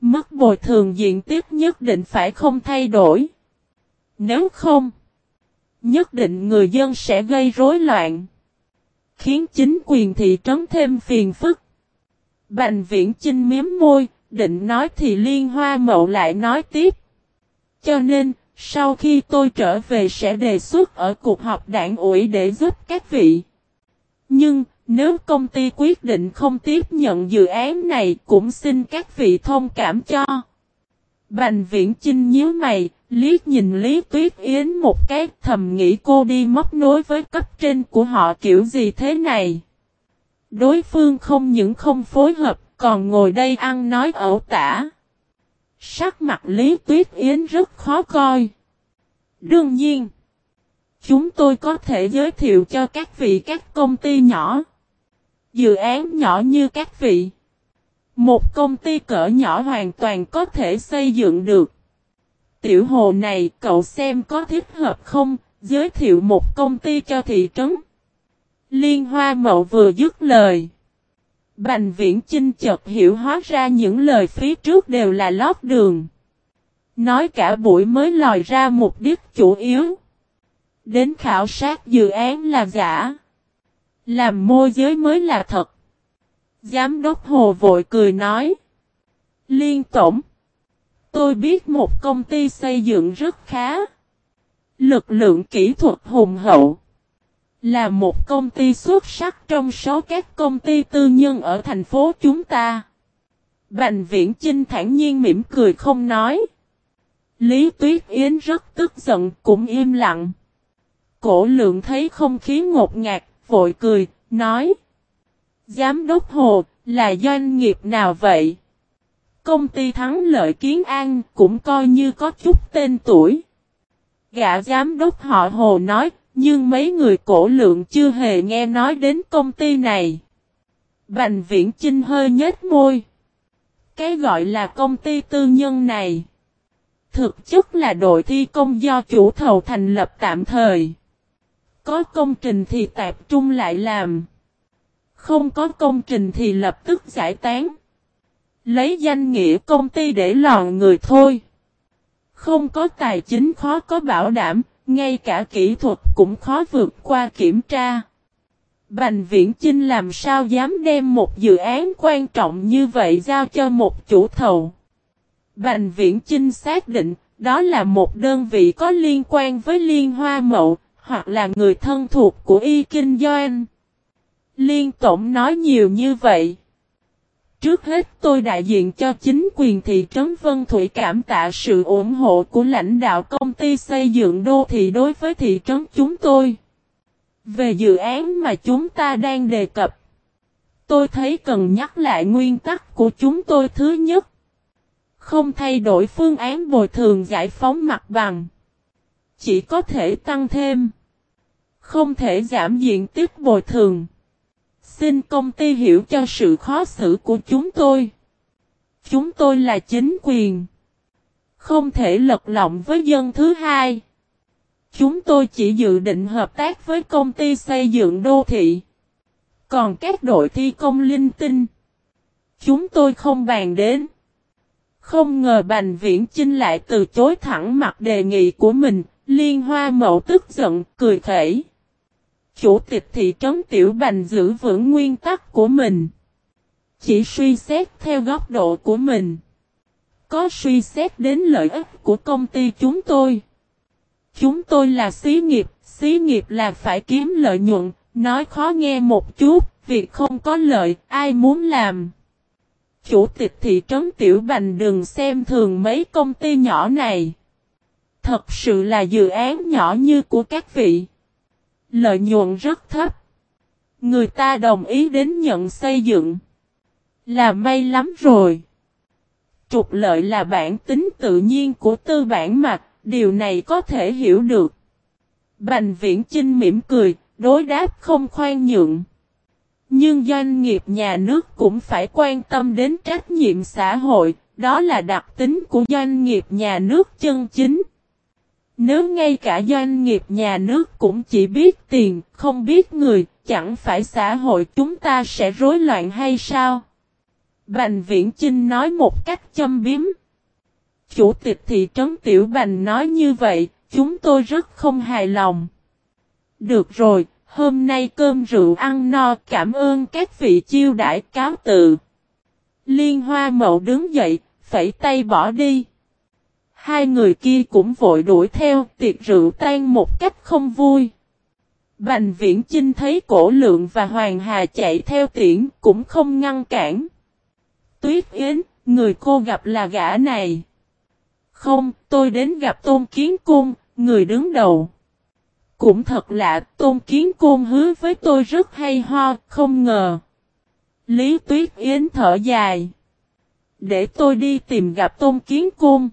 Mức bồi thường diện tích nhất định phải không thay đổi. Nếu không, nhất định người dân sẽ gây rối loạn. Khiến chính quyền thị trấn thêm phiền phức. Bành viễn chinh miếm môi, định nói thì liên hoa mậu lại nói tiếp. Cho nên, sau khi tôi trở về sẽ đề xuất ở cuộc họp đảng ủy để giúp các vị. Nhưng, nếu công ty quyết định không tiếp nhận dự án này cũng xin các vị thông cảm cho. Bành viễn Chinh nhíu mày, liếc nhìn Lý Tuyết Yến một cái thầm nghĩ cô đi móc nối với cấp trên của họ kiểu gì thế này. Đối phương không những không phối hợp, còn ngồi đây ăn nói ẩu tả. Sắc mặt Lý Tuyết Yến rất khó coi. Đương nhiên, chúng tôi có thể giới thiệu cho các vị các công ty nhỏ. Dự án nhỏ như các vị. Một công ty cỡ nhỏ hoàn toàn có thể xây dựng được. Tiểu hồ này cậu xem có thích hợp không, giới thiệu một công ty cho thị trấn. Liên hoa mậu vừa dứt lời. Bành viễn Chinh chợt hiểu hóa ra những lời phía trước đều là lót đường. Nói cả buổi mới lòi ra mục đích chủ yếu. Đến khảo sát dự án là giả. Làm môi giới mới là thật. Giám đốc Hồ vội cười nói. Liên tổng. Tôi biết một công ty xây dựng rất khá. Lực lượng kỹ thuật hùng hậu. Là một công ty xuất sắc trong số các công ty tư nhân ở thành phố chúng ta. Bành viễn Chinh thản nhiên mỉm cười không nói. Lý Tuyết Yến rất tức giận cũng im lặng. Cổ lượng thấy không khí ngột ngạt, vội cười, nói. Giám đốc Hồ, là doanh nghiệp nào vậy? Công ty thắng lợi kiến an cũng coi như có chút tên tuổi. Gã giám đốc họ Hồ nói, nhưng mấy người cổ lượng chưa hề nghe nói đến công ty này. Bành viễn Chinh hơi nhếch môi. Cái gọi là công ty tư nhân này. Thực chất là đội thi công do chủ thầu thành lập tạm thời. Có công trình thì tập trung lại làm. Không có công trình thì lập tức giải tán. Lấy danh nghĩa công ty để lòn người thôi. Không có tài chính khó có bảo đảm, ngay cả kỹ thuật cũng khó vượt qua kiểm tra. Bành Viễn Chinh làm sao dám đem một dự án quan trọng như vậy giao cho một chủ thầu. Bành Viễn Chinh xác định, đó là một đơn vị có liên quan với Liên Hoa Mậu, hoặc là người thân thuộc của Y Kinh Doanh. Liên Tổng nói nhiều như vậy. Trước hết tôi đại diện cho chính quyền thị trấn Vân Thủy cảm tạ sự ủng hộ của lãnh đạo công ty xây dựng đô thị đối với thị trấn chúng tôi. Về dự án mà chúng ta đang đề cập, tôi thấy cần nhắc lại nguyên tắc của chúng tôi thứ nhất. Không thay đổi phương án bồi thường giải phóng mặt bằng. Chỉ có thể tăng thêm. Không thể giảm diện tích bồi thường. Xin công ty hiểu cho sự khó xử của chúng tôi. Chúng tôi là chính quyền. Không thể lật lọng với dân thứ hai. Chúng tôi chỉ dự định hợp tác với công ty xây dựng đô thị. Còn các đội thi công linh tinh. Chúng tôi không bàn đến. Không ngờ Bành Viễn Chinh lại từ chối thẳng mặt đề nghị của mình, Liên Hoa Mậu tức giận, cười khẩy. Chủ tịch thị trấn Tiểu Bành giữ vững nguyên tắc của mình. Chỉ suy xét theo góc độ của mình. Có suy xét đến lợi ích của công ty chúng tôi. Chúng tôi là xí nghiệp, xí nghiệp là phải kiếm lợi nhuận, nói khó nghe một chút, việc không có lợi, ai muốn làm. Chủ tịch thị trấn Tiểu Bành đừng xem thường mấy công ty nhỏ này. Thật sự là dự án nhỏ như của các vị. Lợi nhuận rất thấp. Người ta đồng ý đến nhận xây dựng. Là may lắm rồi. Trục lợi là bản tính tự nhiên của tư bản mặt, điều này có thể hiểu được. Bành viễn Trinh mỉm cười, đối đáp không khoan nhượng. Nhưng doanh nghiệp nhà nước cũng phải quan tâm đến trách nhiệm xã hội, đó là đặc tính của doanh nghiệp nhà nước chân chính. Nếu ngay cả doanh nghiệp nhà nước cũng chỉ biết tiền, không biết người, chẳng phải xã hội chúng ta sẽ rối loạn hay sao? Bành Viễn Chinh nói một cách châm biếm. Chủ tịch thị trấn Tiểu Bành nói như vậy, chúng tôi rất không hài lòng. Được rồi, hôm nay cơm rượu ăn no, cảm ơn các vị chiêu đãi cáo tự. Liên Hoa Mậu đứng dậy, phẩy tay bỏ đi. Hai người kia cũng vội đuổi theo tiệc rượu tan một cách không vui. Bành viễn Trinh thấy cổ lượng và hoàng hà chạy theo tiễn cũng không ngăn cản. Tuyết Yến, người cô gặp là gã này. Không, tôi đến gặp Tôn Kiến Cung, người đứng đầu. Cũng thật lạ, Tôn Kiến Cung hứa với tôi rất hay ho, không ngờ. Lý Tuyết Yến thở dài. Để tôi đi tìm gặp Tôn Kiến Cung.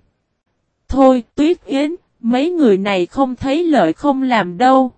Thôi tuyết yến, mấy người này không thấy lợi không làm đâu.